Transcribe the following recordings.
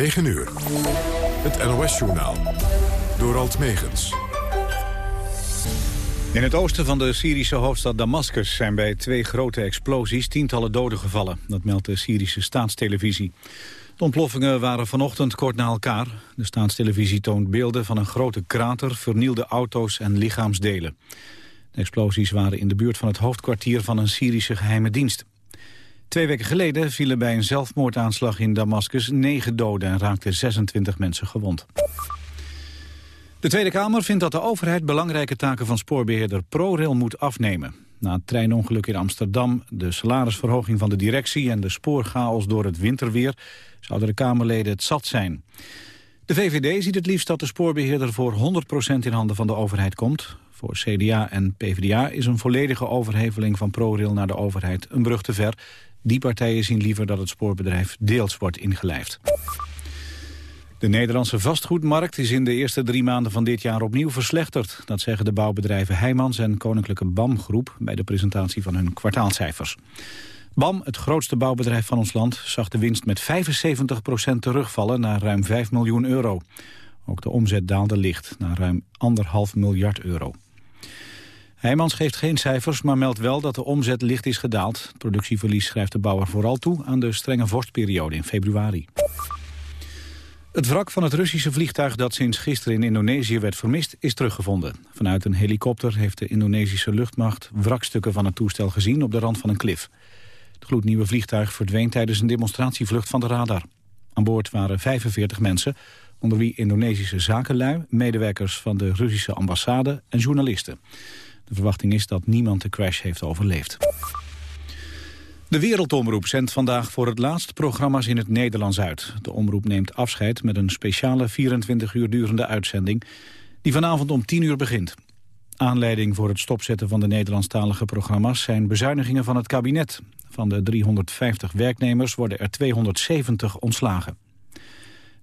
9 uur. Het NOS-journaal. Door Alt Megens. In het oosten van de Syrische hoofdstad Damascus zijn bij twee grote explosies tientallen doden gevallen. Dat meldt de Syrische staatstelevisie. De ontploffingen waren vanochtend kort na elkaar. De staatstelevisie toont beelden van een grote krater, vernielde auto's en lichaamsdelen. De explosies waren in de buurt van het hoofdkwartier van een Syrische geheime dienst. Twee weken geleden vielen bij een zelfmoordaanslag in Damascus negen doden en raakten 26 mensen gewond. De Tweede Kamer vindt dat de overheid belangrijke taken van spoorbeheerder ProRail moet afnemen. Na het treinongeluk in Amsterdam, de salarisverhoging van de directie en de spoorchaos door het winterweer zouden de Kamerleden het zat zijn. De VVD ziet het liefst dat de spoorbeheerder voor 100% in handen van de overheid komt. Voor CDA en PvdA is een volledige overheveling van ProRail naar de overheid een brug te ver. Die partijen zien liever dat het spoorbedrijf deels wordt ingelijfd. De Nederlandse vastgoedmarkt is in de eerste drie maanden van dit jaar opnieuw verslechterd. Dat zeggen de bouwbedrijven Heijmans en Koninklijke BAM Groep bij de presentatie van hun kwartaalcijfers. BAM, het grootste bouwbedrijf van ons land, zag de winst met 75% terugvallen naar ruim 5 miljoen euro. Ook de omzet daalde licht naar ruim 1,5 miljard euro. Heijmans geeft geen cijfers, maar meldt wel dat de omzet licht is gedaald. Productieverlies schrijft de bouwer vooral toe aan de strenge vorstperiode in februari. Het wrak van het Russische vliegtuig dat sinds gisteren in Indonesië werd vermist is teruggevonden. Vanuit een helikopter heeft de Indonesische luchtmacht wrakstukken van het toestel gezien op de rand van een klif. Het gloednieuwe vliegtuig verdween tijdens een demonstratievlucht van de radar. Aan boord waren 45 mensen, onder wie Indonesische zakenlui, medewerkers van de Russische ambassade en journalisten. De verwachting is dat niemand de crash heeft overleefd. De Wereldomroep zendt vandaag voor het laatst programma's in het Nederlands uit. De omroep neemt afscheid met een speciale 24 uur durende uitzending... die vanavond om 10 uur begint. Aanleiding voor het stopzetten van de Nederlandstalige programma's... zijn bezuinigingen van het kabinet. Van de 350 werknemers worden er 270 ontslagen.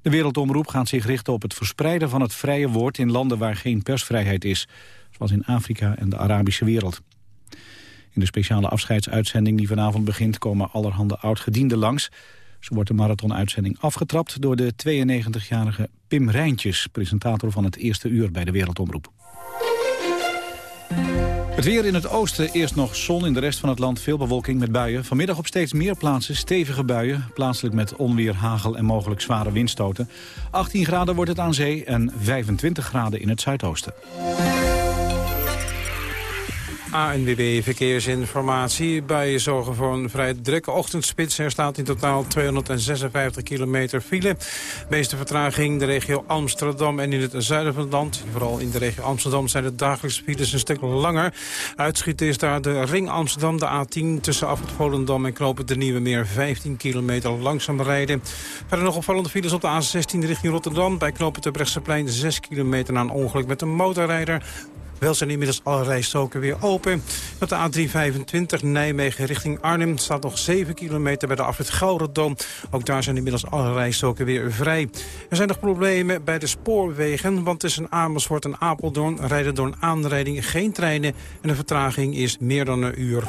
De Wereldomroep gaat zich richten op het verspreiden van het vrije woord... in landen waar geen persvrijheid is zoals in Afrika en de Arabische wereld. In de speciale afscheidsuitzending die vanavond begint... komen allerhande oud-gedienden langs. Zo wordt de marathonuitzending afgetrapt door de 92-jarige Pim Rijntjes... presentator van het eerste uur bij de Wereldomroep. Het weer in het oosten, eerst nog zon, in de rest van het land veel bewolking met buien. Vanmiddag op steeds meer plaatsen stevige buien, plaatselijk met onweer, hagel en mogelijk zware windstoten. 18 graden wordt het aan zee en 25 graden in het zuidoosten. ANWB Verkeersinformatie. Bij zorgen voor een vrij drukke ochtendspits. Er staat in totaal 256 kilometer file. De meeste vertraging de regio Amsterdam en in het zuiden van het land. Vooral in de regio Amsterdam zijn de dagelijkse files een stuk langer. Uitschieten is daar de Ring Amsterdam, de A10... tussen Afrit Volendam en Knopen de Nieuwe Meer 15 kilometer langzaam rijden. Verder nog opvallende files op de A16 richting Rotterdam. Bij Knopen Brechtseplein 6 kilometer na een ongeluk met een motorrijder. Wel zijn inmiddels alle rijstroken weer open. Op de A325 Nijmegen richting Arnhem staat nog 7 kilometer bij de afrit Gouredam. Ook daar zijn inmiddels alle rijstroken weer vrij. Er zijn nog problemen bij de spoorwegen, want tussen Amersfoort en Apeldoorn rijden door een aanrijding geen treinen en de vertraging is meer dan een uur.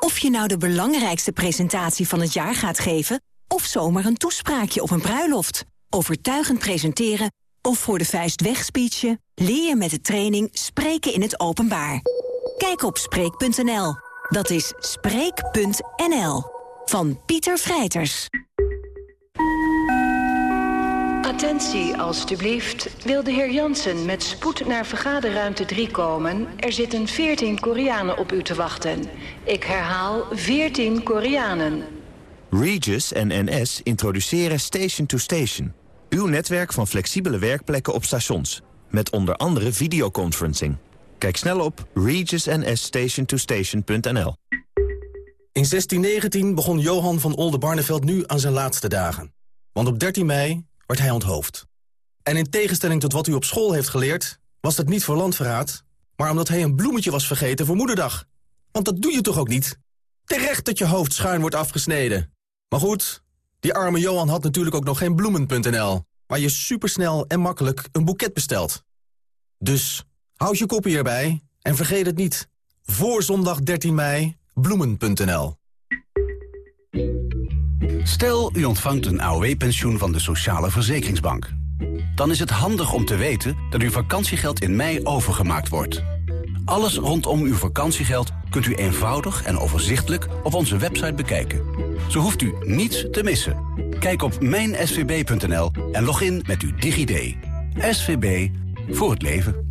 Of je nou de belangrijkste presentatie van het jaar gaat geven of zomaar een toespraakje op een bruiloft. Overtuigend presenteren of voor de vuist wegspeechen... leer je met de training Spreken in het Openbaar. Kijk op Spreek.nl. Dat is Spreek.nl. Van Pieter Vrijters. Attentie, alstublieft. Wil de heer Jansen met spoed naar vergaderruimte 3 komen? Er zitten 14 Koreanen op u te wachten. Ik herhaal 14 Koreanen. Regis en NS introduceren Station to Station. Uw netwerk van flexibele werkplekken op stations. Met onder andere videoconferencing. Kijk snel op regisnsstationtostation.nl In 1619 begon Johan van Oldenbarneveld nu aan zijn laatste dagen. Want op 13 mei werd hij onthoofd. En in tegenstelling tot wat u op school heeft geleerd... was dat niet voor landverraad, maar omdat hij een bloemetje was vergeten voor moederdag. Want dat doe je toch ook niet? Terecht dat je hoofd schuin wordt afgesneden. Maar goed, die arme Johan had natuurlijk ook nog geen bloemen.nl... waar je supersnel en makkelijk een boeket bestelt. Dus houd je koppen hierbij en vergeet het niet. Voor zondag 13 mei Bloemen.nl Stel, u ontvangt een AOW-pensioen van de Sociale Verzekeringsbank. Dan is het handig om te weten dat uw vakantiegeld in mei overgemaakt wordt. Alles rondom uw vakantiegeld kunt u eenvoudig en overzichtelijk op onze website bekijken. Zo hoeft u niets te missen. Kijk op mijnsvb.nl en log in met uw DigiD. SVB voor het leven.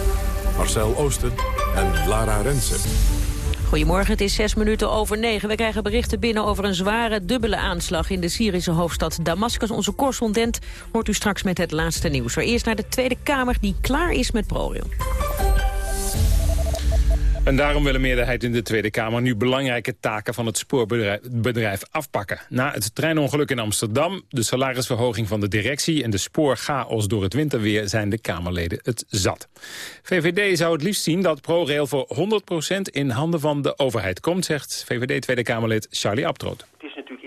Marcel Oosten en Lara Rensen. Goedemorgen, het is zes minuten over negen. We krijgen berichten binnen over een zware dubbele aanslag... in de Syrische hoofdstad Damascus. Onze correspondent hoort u straks met het laatste nieuws. Maar eerst naar de Tweede Kamer die klaar is met ProRail. En daarom wil de meerderheid in de Tweede Kamer nu belangrijke taken van het spoorbedrijf afpakken. Na het treinongeluk in Amsterdam, de salarisverhoging van de directie en de spoorchaos door het winterweer zijn de Kamerleden het zat. VVD zou het liefst zien dat ProRail voor 100% in handen van de overheid komt, zegt VVD Tweede Kamerlid Charlie Abtroot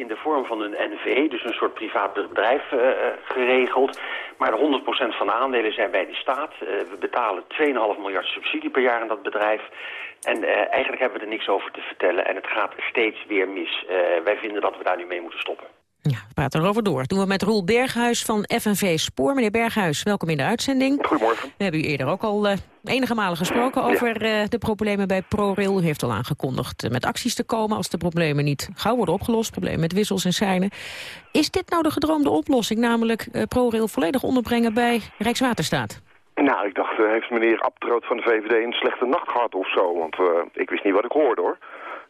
in de vorm van een NV, dus een soort privaat bedrijf, uh, geregeld. Maar de 100% van de aandelen zijn bij de staat. Uh, we betalen 2,5 miljard subsidie per jaar in dat bedrijf. En uh, eigenlijk hebben we er niks over te vertellen en het gaat steeds weer mis. wij vinden dat we daar nu mee moeten stoppen. Ja, we praten erover door. doen we met Roel Berghuis van FNV Spoor. Meneer Berghuis, welkom in de uitzending. Goedemorgen. We hebben u eerder ook al uh, enige malen gesproken over de problemen bij ProRail. U heeft al aangekondigd met acties te komen als de problemen niet gauw worden opgelost. Problemen met wissels en seinen. Is dit nou de gedroomde oplossing, namelijk ProRail volledig onderbrengen bij Rijkswaterstaat? Nou, ik dacht, heeft meneer Abtroot van de VVD een slechte nacht gehad of zo? Want ik wist niet wat ik hoorde hoor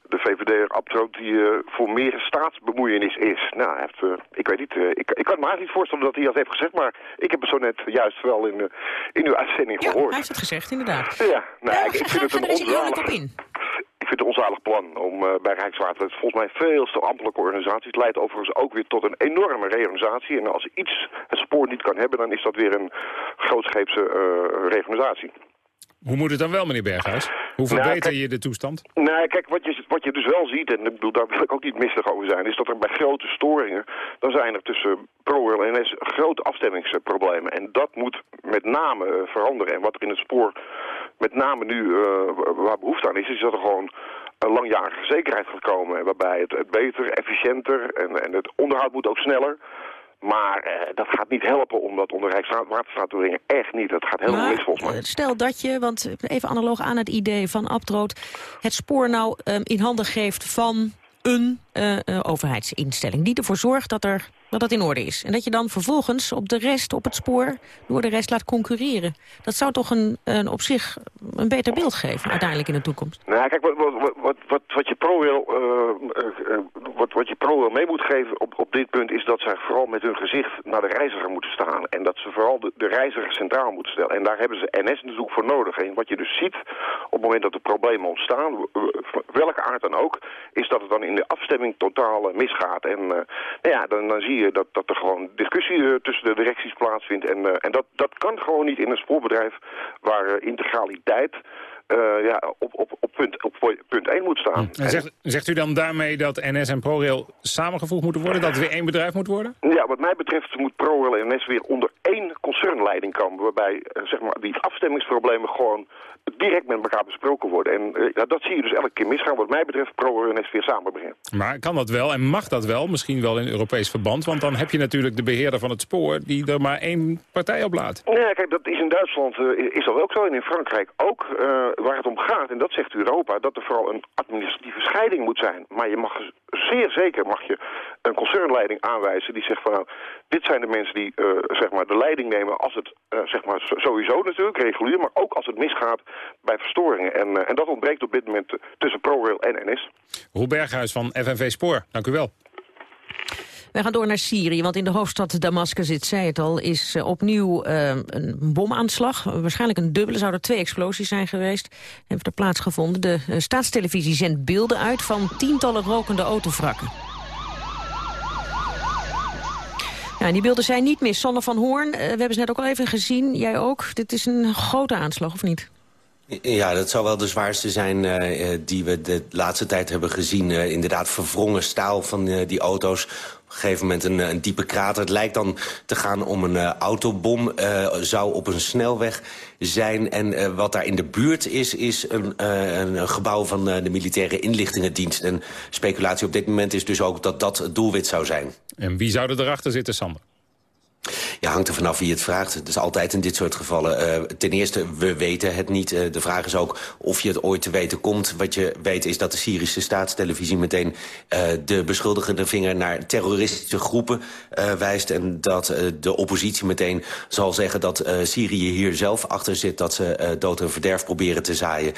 de VVD Abtroot die uh, voor meer staatsbemoeienis is. Nou, heeft, uh, ik weet niet, ik, ik kan me eigenlijk niet voorstellen dat hij dat heeft gezegd, maar ik heb het zo net juist wel in, in uw uitzending ja, gehoord. hij heeft het gezegd, inderdaad. Ja, nou, ja, ik, ik, vind het een onzalig, ik vind het een onzalig plan om bij Rijkswater, het is volgens mij veel te ambtelijke organisatie. Het leidt overigens ook weer tot een enorme reorganisatie. En als iets het spoor niet kan hebben, dan is dat weer een grootscheepse reorganisatie. Hoe moet het dan wel, meneer Berghuis? Hoe verbeter nou, je de toestand? Nou, kijk, wat je, wat je dus wel ziet, en ik bedoel, daar wil ik ook niet mistig over zijn... is dat er bij grote storingen, dan zijn er tussen ProRail en NS grote afstemmingsproblemen. En dat moet met name uh, veranderen. En wat er in het spoor met name nu uh, waar behoefte aan is, is dat er gewoon een langjarige zekerheid gaat komen. Waarbij het, het beter, efficiënter en, en het onderhoud moet ook sneller... Maar uh, dat gaat niet helpen om dat onder Rijkswaterstaat te brengen. Echt niet. Dat gaat helemaal mis volgens mij. Stel dat je, want even analoog aan het idee van Abtroot... het spoor nou um, in handen geeft van een uh, uh, overheidsinstelling... die ervoor zorgt dat, er, dat dat in orde is. En dat je dan vervolgens op de rest, op het spoor... door de rest laat concurreren. Dat zou toch een, een op zich een beter beeld geven uiteindelijk in de toekomst? Nou, kijk, wat, wat, wat, wat, je ProRail uh, wat, wat je ProRail mee moet geven op, op dit punt... is dat zij vooral met hun gezicht naar de reiziger moeten staan. En dat ze vooral de, de reiziger centraal moeten stellen. En daar hebben ze NS natuurlijk voor nodig. En wat je dus ziet op het moment dat er problemen ontstaan... welke aard dan ook, is dat het dan in de afstemming totaal misgaat. En nou ja, dan, dan zie je dat, dat er gewoon discussie tussen de directies plaatsvindt. En, en dat, dat kan gewoon niet in een spoorbedrijf waar integraliteit... Uh, ja, op, op, op, punt, op punt 1 moet staan. En zegt, zegt u dan daarmee dat NS en ProRail samengevoegd moeten worden? Dat het weer één bedrijf moet worden? Ja, wat mij betreft moet ProRail en NS weer onder één concernleiding komen. Waarbij zeg maar, die afstemmingsproblemen gewoon direct met elkaar besproken worden. En uh, ja, dat zie je dus elke keer misgaan. Wat mij betreft ProRail en NS weer samenbrengen. Maar kan dat wel en mag dat wel? Misschien wel in Europees verband? Want dan heb je natuurlijk de beheerder van het spoor die er maar één partij op laat. Ja, kijk, dat is in Duitsland is dat ook zo. En in Frankrijk ook. Waar het om gaat, en dat zegt Europa, dat er vooral een administratieve scheiding moet zijn. Maar je mag zeer zeker mag je een concernleiding aanwijzen die zegt van nou, dit zijn de mensen die uh, zeg maar de leiding nemen als het uh, zeg maar sowieso natuurlijk regulier, maar ook als het misgaat bij verstoringen. En, uh, en dat ontbreekt op dit moment tussen ProRail en NS. Roel Berghuis van FNV Spoor, dank u wel. We gaan door naar Syrië, want in de hoofdstad Damascus, het zei het al, is uh, opnieuw uh, een bomaanslag. Waarschijnlijk een dubbele, zouden er twee explosies zijn geweest. Heeft er plaatsgevonden. De uh, staatstelevisie zendt beelden uit van tientallen rokende autovrakken. Ja, die beelden zijn niet mis. Sanne van Hoorn, we hebben ze net ook al even gezien. Jij ook. Dit is een grote aanslag, of niet? Ja, dat zou wel de zwaarste zijn die we de laatste tijd hebben gezien. Inderdaad, verwrongen staal van die auto's. Op een gegeven moment een, een, diepe krater. Het lijkt dan te gaan om een autobom. zou op een snelweg zijn. En wat daar in de buurt is, is een, een gebouw van de militaire inlichtingendienst. En speculatie op dit moment is dus ook dat dat het doelwit zou zijn. En wie zou er erachter zitten, Sander? Ja, hangt er vanaf wie het vraagt. Het is altijd in dit soort gevallen. Uh, ten eerste, we weten het niet. Uh, de vraag is ook of je het ooit te weten komt. Wat je weet is dat de Syrische staatstelevisie meteen uh, de beschuldigende vinger naar terroristische groepen wijst. En dat de oppositie meteen zal zeggen dat Syrië hier zelf achter zit. Dat ze dood en verderf proberen te zaaien.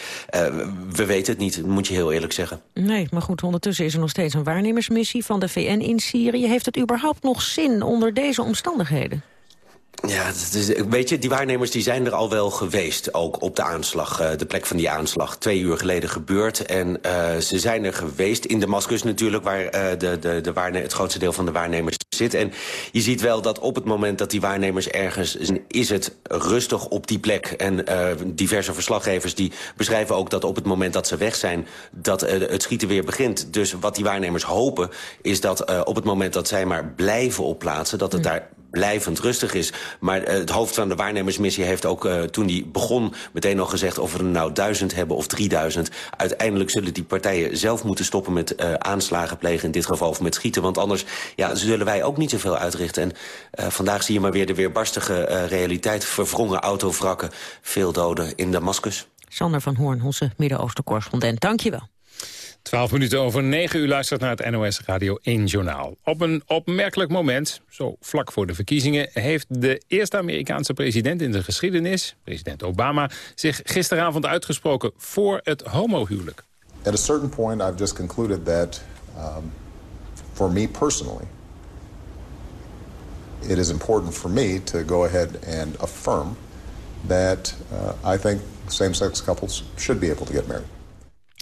we weten het niet, moet je heel eerlijk zeggen. Nee, maar goed, ondertussen is er nog steeds een waarnemersmissie van de VN in Syrië. Heeft het überhaupt nog zin onder deze omstandigheden? Ja, is, weet je, die waarnemers die zijn er al wel geweest, ook op de aanslag. Uh, de plek van die aanslag, twee uur geleden gebeurd. En uh, ze zijn er geweest, in Damascus natuurlijk, waar uh, de, de, de waarne het grootste deel van de waarnemers zit. En je ziet wel dat op het moment dat die waarnemers ergens zijn, is het rustig op die plek. En diverse verslaggevers die beschrijven ook dat op het moment dat ze weg zijn, dat het schieten weer begint. Dus wat die waarnemers hopen, is dat op het moment dat zij maar blijven opplaatsen, dat het daar blijvend rustig is. Maar uh, het hoofd van de waarnemersmissie heeft ook uh, toen die begon... meteen al gezegd of we er nou duizend hebben of drieduizend. Uiteindelijk zullen die partijen zelf moeten stoppen met uh, aanslagen plegen... in dit geval of met schieten, want anders ja, zullen wij ook niet zoveel uitrichten. En vandaag zie je maar weer de weerbarstige realiteit. Verwrongen autovrakken, veel doden in Damascus. Sander van Hoorn, onze Midden-Oosten-correspondent. Dank je wel. 12 minuten over 9 uur luistert naar het NOS Radio 1 Journaal. Op een opmerkelijk moment, zo vlak voor de verkiezingen... heeft de eerste Amerikaanse president in de geschiedenis, president Obama... zich gisteravond uitgesproken voor het homohuwelijk. At a certain point I've just concluded that um, for me personally... it is important for me to go ahead and affirm that uh, I think same-sex couples should be able to get married.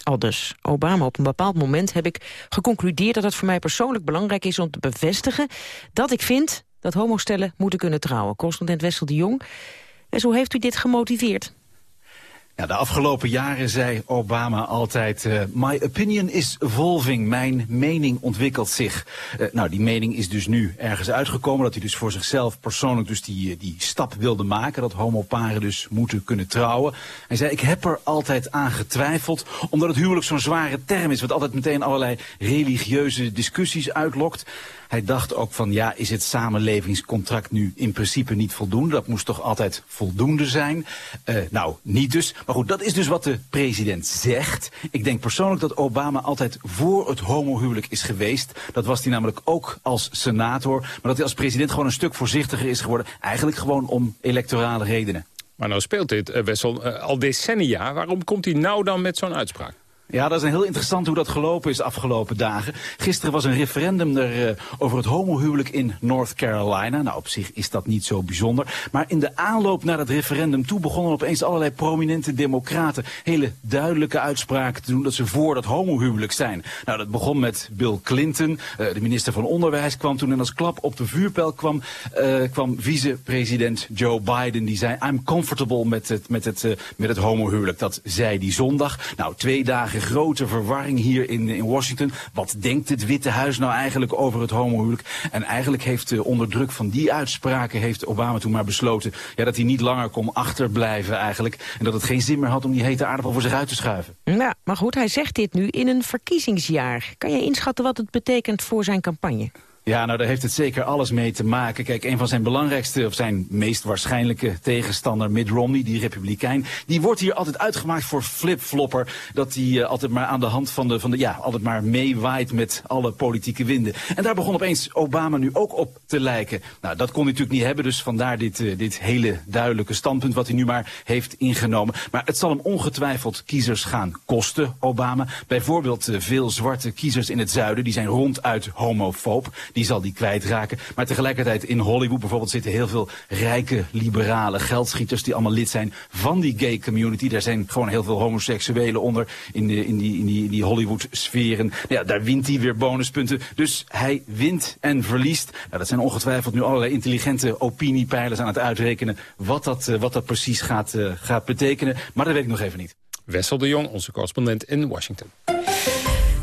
Al dus Obama, op een bepaald moment heb ik geconcludeerd... dat het voor mij persoonlijk belangrijk is om te bevestigen... dat ik vind dat homostellen moeten kunnen trouwen. Correspondent Wessel de Jong. En zo heeft u dit gemotiveerd? Ja, de afgelopen jaren zei Obama altijd... Uh, my opinion is evolving, mijn mening ontwikkelt zich. Uh, nou, die mening is dus nu ergens uitgekomen... dat hij dus voor zichzelf persoonlijk dus die, eh, die stap wilde maken... dat homoparen dus moeten kunnen trouwen. Hij zei, ik heb er altijd aan getwijfeld... omdat het huwelijk zo'n zware term is... wat altijd meteen allerlei religieuze discussies uitlokt. Hij dacht ook van, ja, is het samenlevingscontract nu in principe niet voldoende? Dat moest toch altijd voldoende zijn? Uh, nou, niet dus. Maar goed, dat is dus wat de president zegt. Ik denk persoonlijk dat Obama altijd voor het homohuwelijk is geweest. Dat was hij namelijk ook als senator. Maar dat hij als president gewoon een stuk voorzichtiger is geworden. Eigenlijk gewoon om electorale redenen. Maar nou speelt dit, uh, Wessel, uh, al decennia. Waarom komt hij nou dan met zo'n uitspraak? Ja, dat is een heel interessant hoe dat gelopen is de afgelopen dagen. Gisteren was een referendum er, uh, over het homohuwelijk in North Carolina. Nou, op zich is dat niet zo bijzonder. Maar in de aanloop naar het referendum toe begonnen opeens allerlei prominente democraten hele duidelijke uitspraken te doen dat ze voor dat homohuwelijk zijn. Nou, dat begon met Bill Clinton. Uh, de minister van Onderwijs kwam toen en als klap op de vuurpijl kwam, uh, kwam vicepresident Joe Biden. Die zei, I'm comfortable met het, met het, met het homohuwelijk. Dat zei die zondag. Nou, twee dagen grote verwarring hier in, in Washington. Wat denkt het Witte Huis nou eigenlijk over het homohuwelijk? En eigenlijk heeft uh, onder druk van die uitspraken heeft Obama toen maar besloten ja, dat hij niet langer kon achterblijven eigenlijk. En dat het geen zin meer had om die hete aardappel voor zich uit te schuiven. Ja, maar goed, hij zegt dit nu in een verkiezingsjaar. Kan je inschatten wat het betekent voor zijn campagne? Ja, nou daar heeft het zeker alles mee te maken. Kijk, een van zijn belangrijkste, of zijn meest waarschijnlijke tegenstander, Mitt Romney, die republikein, die wordt hier altijd uitgemaakt voor flipflopper. Dat hij uh, altijd maar aan de hand van de, van de, ja, altijd maar meewaait met alle politieke winden. En daar begon opeens Obama nu ook op te lijken. Nou, dat kon hij natuurlijk niet hebben, dus vandaar dit, uh, dit hele duidelijke standpunt wat hij nu maar heeft ingenomen. Maar het zal hem ongetwijfeld kiezers gaan kosten, Obama. Bijvoorbeeld uh, veel zwarte kiezers in het zuiden, die zijn ronduit homofoob die zal die kwijtraken. Maar tegelijkertijd in Hollywood bijvoorbeeld zitten heel veel rijke, liberale geldschieters... die allemaal lid zijn van die gay community. Daar zijn gewoon heel veel homoseksuelen onder in, de, in die, in die, die Hollywood-sferen. Nou ja, daar wint hij weer bonuspunten. Dus hij wint en verliest. Nou, dat zijn ongetwijfeld nu allerlei intelligente opiniepeilers aan het uitrekenen... wat dat, wat dat precies gaat, uh, gaat betekenen. Maar dat weet ik nog even niet. Wessel de Jong, onze correspondent in Washington.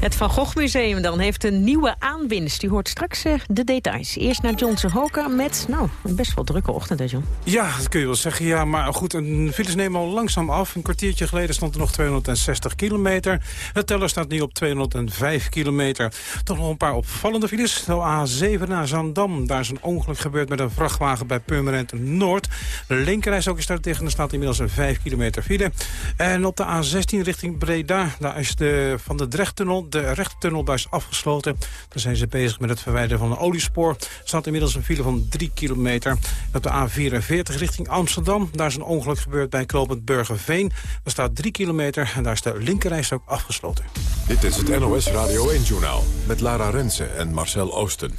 Het Van Gogh Museum dan heeft een nieuwe aanwinst. U hoort straks uh, de details. Eerst naar John Hoka met, nou, een best wel drukke ochtend, hè John? Ja, dat kun je wel zeggen. Ja, maar goed, een files nemen al langzaam af. Een kwartiertje geleden stond er nog 260 kilometer. Het teller staat nu op 205 kilometer. Toch nog een paar opvallende files. De A7 naar Zandam. Daar is een ongeluk gebeurd met een vrachtwagen bij Purmerend Noord. De linkerreis ook is daar tegen. Er staat inmiddels een 5 kilometer file. En op de A16 richting Breda. Daar is de, van de Drechttunnel de rechtertunnel is afgesloten. Daar zijn ze bezig met het verwijderen van een oliespoor. Er staat inmiddels een file van 3 kilometer. Op de A44 richting Amsterdam. Daar is een ongeluk gebeurd bij Klopend Burgerveen. Er staat 3 kilometer en daar is de linkerreis ook afgesloten. Dit is het NOS Radio 1-journaal met Lara Rensen en Marcel Oosten.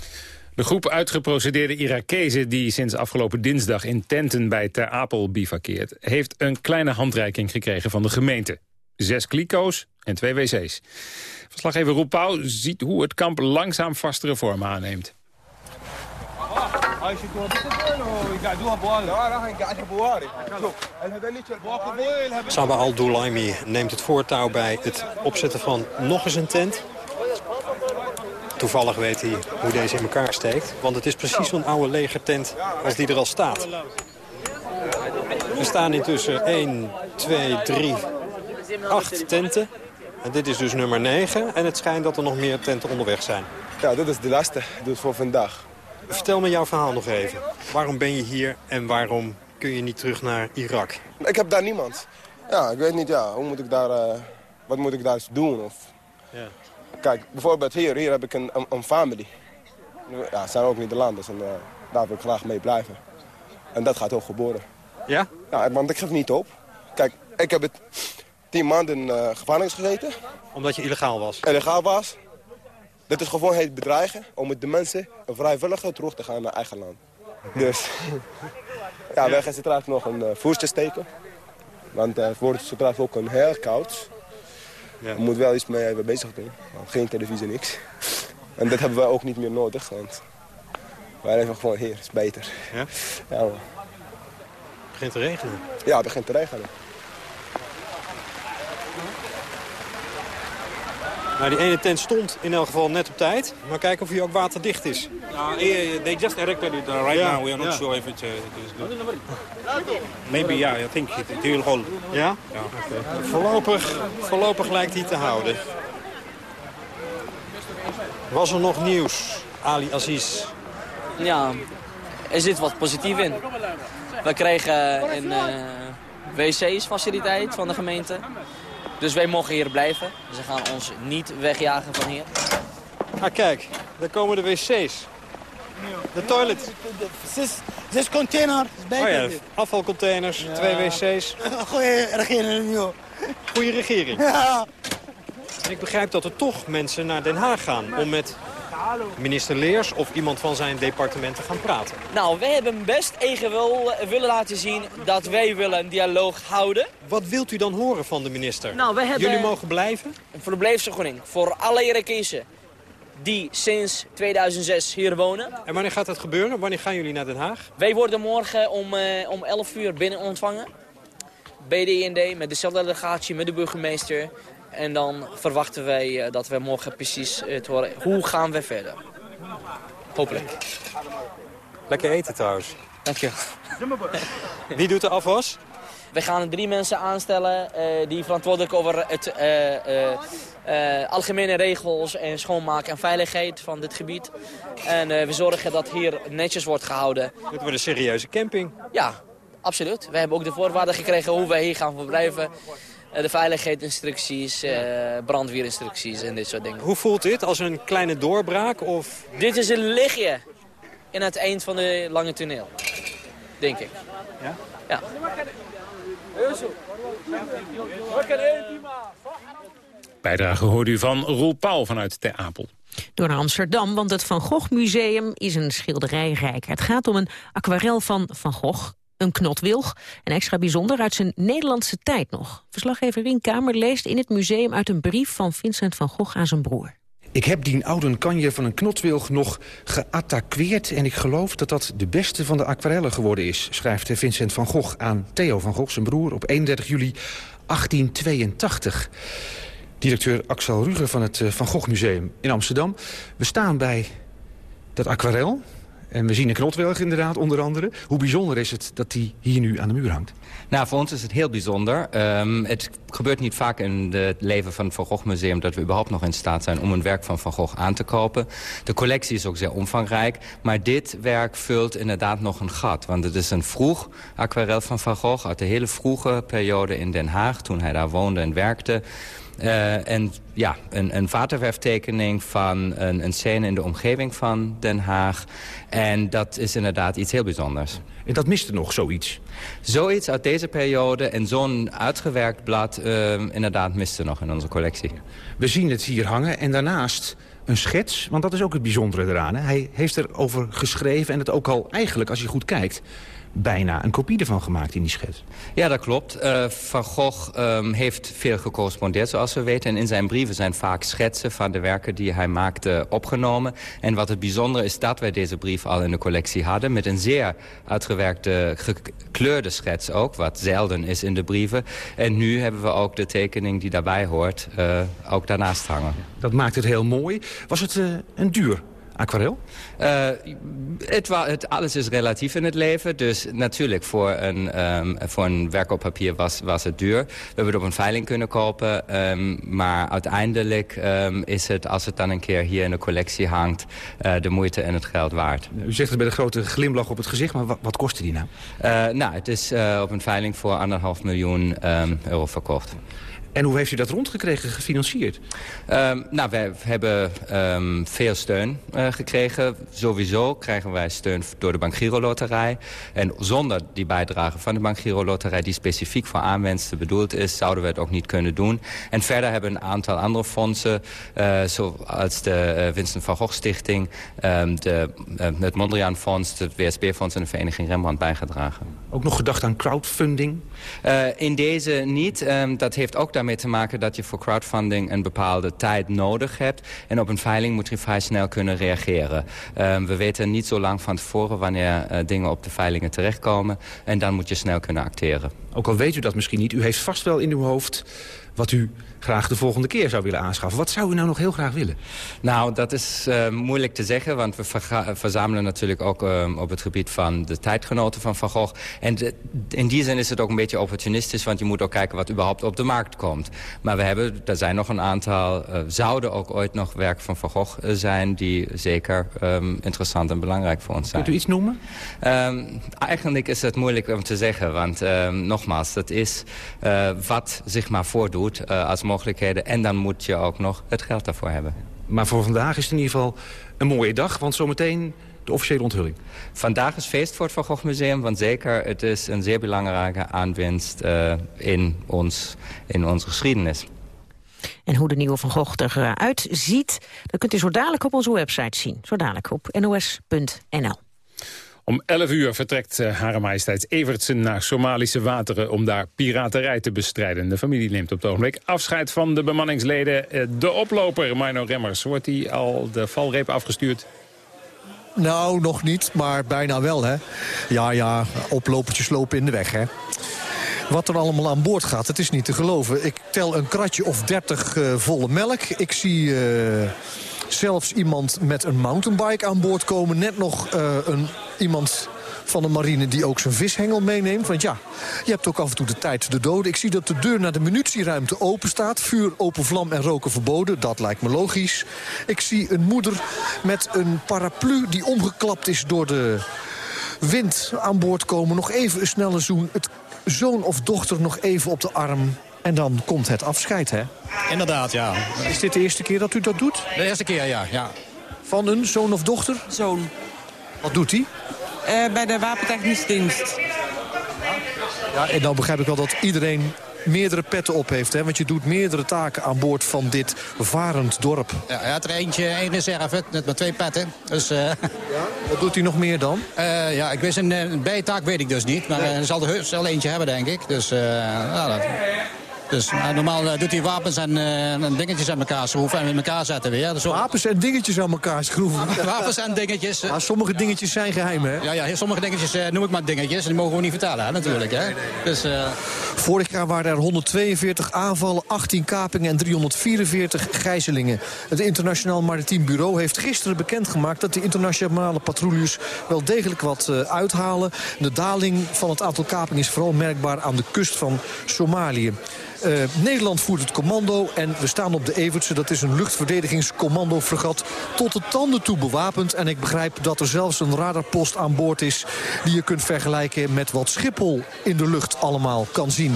De groep uitgeprocedeerde Irakezen die sinds afgelopen dinsdag in tenten bij Ter Apel bivakkeert... heeft een kleine handreiking gekregen van de gemeente. Zes kliko's en twee wc's. Verslaggever Roep Pauw ziet hoe het kamp langzaam vastere vormen aanneemt. Sabah al-Doulaimi neemt het voortouw bij het opzetten van nog eens een tent. Toevallig weet hij hoe deze in elkaar steekt. Want het is precies zo'n oude legertent als die er al staat. Er staan intussen 1, 2, 3, 8 tenten. En dit is dus nummer 9 en het schijnt dat er nog meer tenten onderweg zijn. Ja, dit is de laatste dus voor vandaag. Vertel me jouw verhaal nog even. Waarom ben je hier en waarom kun je niet terug naar Irak? Ik heb daar niemand. Ja, ik weet niet, ja, hoe moet ik daar, uh, wat moet ik daar doen? Of... Ja. Kijk, bijvoorbeeld hier, hier heb ik een, een, een familie. Ja, het zijn ook Nederlanders en uh, daar wil ik graag mee blijven. En dat gaat ook geboren. Ja? Ja, want ik geef niet op. Kijk, ik heb het tien maanden in uh, gevangenis gezeten. Omdat je illegaal was? Illegaal was. Dit is gewoon het bedreigen om met de mensen een vrijwilliger terug te gaan naar eigen land. Dus ja, wij gaan straks nog een uh, voertje steken. Want uh, het wordt straks ook een heel koud. Ja. Er moet wel iets mee bezig zijn. Geen televisie, niks. En dat hebben wij ook niet meer nodig, want wij leven gewoon hier, is beter. Ja? Ja. Het begint te regenen? Ja, het begint te regenen. Nou, die ene tent stond in elk geval net op tijd. Maar kijken of hij ook waterdicht is. Uh, they just erected it uh, right yeah. now. We are not yeah. sure if it uh, is good. Maybe, yeah, I think it, it will hold. Ja? ja. Okay. Voorlopig, voorlopig lijkt hij te houden. Was er nog nieuws, Ali Aziz? Ja, er zit wat positief in. We kregen een uh, wc's-faciliteit van de gemeente. Dus wij mogen hier blijven. Ze gaan ons niet wegjagen van hier. Ah, kijk. Daar komen de wc's. De toilet. Zes, zes containers. Oh ja, afvalcontainers, ja. twee wc's. Goeie regering, joh. Goeie regering. Ja. En ik begrijp dat er toch mensen naar Den Haag gaan om met minister Leers of iemand van zijn departement te gaan praten? Nou, wij hebben best eigen wil, willen laten zien dat wij willen een dialoog houden. Wat wilt u dan horen van de minister? Nou, wij hebben Jullie mogen blijven? Een verblijfsvergunning voor alle Irakezen die sinds 2006 hier wonen. En wanneer gaat dat gebeuren? Wanneer gaan jullie naar Den Haag? Wij worden morgen om, uh, om 11 uur binnen ontvangen. IND, met dezelfde delegatie, met de burgemeester. En dan verwachten wij dat we morgen precies het horen. Hoe gaan we verder? Hopelijk. Lekker eten trouwens. Dankjewel. Wie doet de afwas? We gaan drie mensen aanstellen uh, die verantwoordelijk over het uh, uh, algemene regels en schoonmaken en veiligheid van dit gebied. En we zorgen dat hier netjes wordt gehouden. Dit wordt een serieuze camping. Ja, absoluut. We hebben ook de voorwaarden gekregen hoe wij hier gaan verblijven. De veiligheidsinstructies, brandweerinstructies en dit soort dingen. Hoe voelt dit? Als een kleine doorbraak? Of... Dit is een lichtje in het eind van de lange tunnel. Denk ik. Ja? Ja. Bijdrage hoorde u van Roel Paul vanuit Ter Apel. Door naar Amsterdam, want het Van Gogh Museum is een schilderijrijk. Het gaat om een aquarel van Van Gogh, een knotwilg. En extra bijzonder uit zijn Nederlandse tijd nog. Verslaggever Rien Kamer leest in het museum uit een brief van Vincent van Gogh aan zijn broer. Ik heb die oude kanje van een knotwilg nog geattaqueerd... en ik geloof dat dat de beste van de aquarellen geworden is... schrijft Vincent van Gogh aan Theo van Gogh, zijn broer... op 31 juli 1882. Directeur Axel Ruger van het eh, Van Gogh Museum in Amsterdam. We staan bij dat aquarel. En we zien een knotwilg inderdaad, onder andere. Hoe bijzonder is het dat die hier nu aan de muur hangt? Nou, voor ons is het heel bijzonder. Um, het gebeurt niet vaak in het leven van het Van Gogh Museum... dat we überhaupt nog in staat zijn om een werk van Van Gogh aan te kopen. De collectie is ook zeer omvangrijk. Maar dit werk vult inderdaad nog een gat. Want het is een vroeg aquarel van Van Gogh... uit de hele vroege periode in Den Haag, toen hij daar woonde en werkte... Uh, en ja, een, een waterverftekening van een, een scène in de omgeving van Den Haag. En dat is inderdaad iets heel bijzonders. En dat miste nog, zoiets? Zoiets uit deze periode en zo'n uitgewerkt blad uh, inderdaad miste nog in onze collectie. We zien het hier hangen en daarnaast een schets, want dat is ook het bijzondere eraan. Hè? Hij heeft erover geschreven en het ook al eigenlijk, als je goed kijkt bijna een kopie ervan gemaakt in die schets. Ja, dat klopt. Uh, Van Gogh um, heeft veel gecorrespondeerd, zoals we weten. En in zijn brieven zijn vaak schetsen van de werken die hij maakte opgenomen. En wat het bijzondere is dat wij deze brief al in de collectie hadden... met een zeer uitgewerkte, gekleurde schets ook, wat zelden is in de brieven. En nu hebben we ook de tekening die daarbij hoort, uh, ook daarnaast hangen. Dat maakt het heel mooi. Was het uh, een duur aquarel? Uh, het, het, alles is relatief in het leven. Dus natuurlijk, voor een, um, voor een werk op papier was, was het duur. We hebben het op een veiling kunnen kopen. Um, maar uiteindelijk um, is het, als het dan een keer hier in de collectie hangt... Uh, de moeite en het geld waard. U zegt het met een grote glimlach op het gezicht, maar wat, wat kostte die nou? Uh, nou, het is op een veiling voor anderhalf miljoen euro verkocht. En hoe heeft u dat rondgekregen, gefinancierd? Um, nou, wij hebben um, veel steun uh, gekregen. Sowieso krijgen wij steun door de Bank Giro Loterij. En zonder die bijdrage van de Bank Giro Loterij... die specifiek voor aanwinsten bedoeld is, zouden we het ook niet kunnen doen. En verder hebben een aantal andere fondsen... Uh, zoals de uh, Vincent van Gogh Stichting... Um, de, het Mondriaan Fonds, het WSB-fonds en de Vereniging Rembrandt bijgedragen. Ook nog gedacht aan crowdfunding? In deze niet. dat heeft ook daarmee te maken dat je voor crowdfunding een bepaalde tijd nodig hebt. En op een veiling moet je vrij snel kunnen reageren. Um, we weten niet zo lang van tevoren wanneer uh, dingen op de veilingen terechtkomen. En dan moet je snel kunnen acteren. Ook al weet u dat misschien niet, u heeft vast wel in uw hoofd wat u graag de volgende keer zou willen aanschaffen. Wat zou u nou nog heel graag willen? Nou, dat is uh, moeilijk te zeggen, want we verzamelen natuurlijk ook uh, op het gebied van de tijdgenoten van Van Gogh. En de, in die zin is het ook een beetje opportunistisch, want je moet ook kijken wat überhaupt op de markt komt. Maar we hebben, er zijn nog een aantal, uh, zouden ook ooit nog werken van Van Gogh zijn, die zeker um, interessant en belangrijk voor ons zijn. Kunt u iets noemen? Um, eigenlijk is het moeilijk om te zeggen, want nogmaals, dat is wat zich maar voordoet als mogelijkheden. En dan moet je ook nog het geld daarvoor hebben. Maar voor vandaag is het in ieder geval een mooie dag, want zometeen de officiële onthulling. Vandaag is feest voor het Van Gogh Museum, want zeker het is een zeer belangrijke aanwinst uh, in, ons, in onze geschiedenis. En hoe de nieuwe Van Gogh eruit ziet, dat kunt u zo dadelijk op onze website zien. Zo dadelijk op nos.nl. Om 11 uur vertrekt uh, Hare Majesteit Evertsen naar Somalische wateren... om daar piraterij te bestrijden. De familie neemt op het ogenblik afscheid van de bemanningsleden. Uh, de oploper, Mino Remmers, wordt hij al de valreep afgestuurd? Nou, nog niet, maar bijna wel, hè. Ja, ja, oplopertjes lopen in de weg, hè. Wat er allemaal aan boord gaat, het is niet te geloven. Ik tel een kratje of dertig uh, volle melk. Ik zie... zelfs iemand met een mountainbike aan boord komen. Net nog uh, een, iemand van de marine die ook zijn vishengel meeneemt. Want ja, je hebt ook af en toe de tijd te doden. Ik zie dat de deur naar de munitieruimte open staat. Vuur, open vlam en roken verboden. Dat lijkt me logisch. Ik zie een moeder met een paraplu die omgeklapt is door de wind aan boord komen. Nog even een snelle zoen. Het zoon of dochter nog even op de arm. En dan komt het afscheid, hè? Inderdaad, ja. Is dit de eerste keer dat u dat doet? De eerste keer, ja. ja. Van een zoon of dochter? Zoon. Wat doet hij? Uh, bij de wapentechnische dienst. Ja, en dan begrijp ik wel dat iedereen meerdere petten op heeft. Hè? Want je doet meerdere taken aan boord van dit varend dorp. Ja, hij had er eentje, één reserve, net met twee petten. Dus, uh... ja? Wat doet hij nog meer dan? Uh, ja, ik wist een, een bijtaak weet ik dus niet. Maar hij zal er zal eentje hebben, denk ik. Dus, uh, nou, dat... Dus nou, normaal uh, doet hij wapens en, en, dingetjes aan elkaar schroeven en in elkaar zetten weer. Dus wapens en dingetjes aan elkaar schroeven? wapens en dingetjes. Ja, sommige dingetjes zijn geheim, hè? Ja, ja sommige dingetjes noem ik maar dingetjes. Die mogen we niet vertellen, hè, natuurlijk. Hè? Dus, Vorig jaar waren er 142 aanvallen, 18 kapingen en 344 gijzelingen. Het Internationaal Maritiem Bureau heeft gisteren bekendgemaakt... dat de internationale patrouilles wel degelijk wat uithalen. De daling van het aantal kapingen is vooral merkbaar aan de kust van Somalië. Uh, Nederland voert het commando en we staan op de Evertse. Dat is een luchtverdedigingscommando-fregat tot de tanden toe bewapend. En ik begrijp dat er zelfs een radarpost aan boord is... die je kunt vergelijken met wat Schiphol in de lucht allemaal kan zien.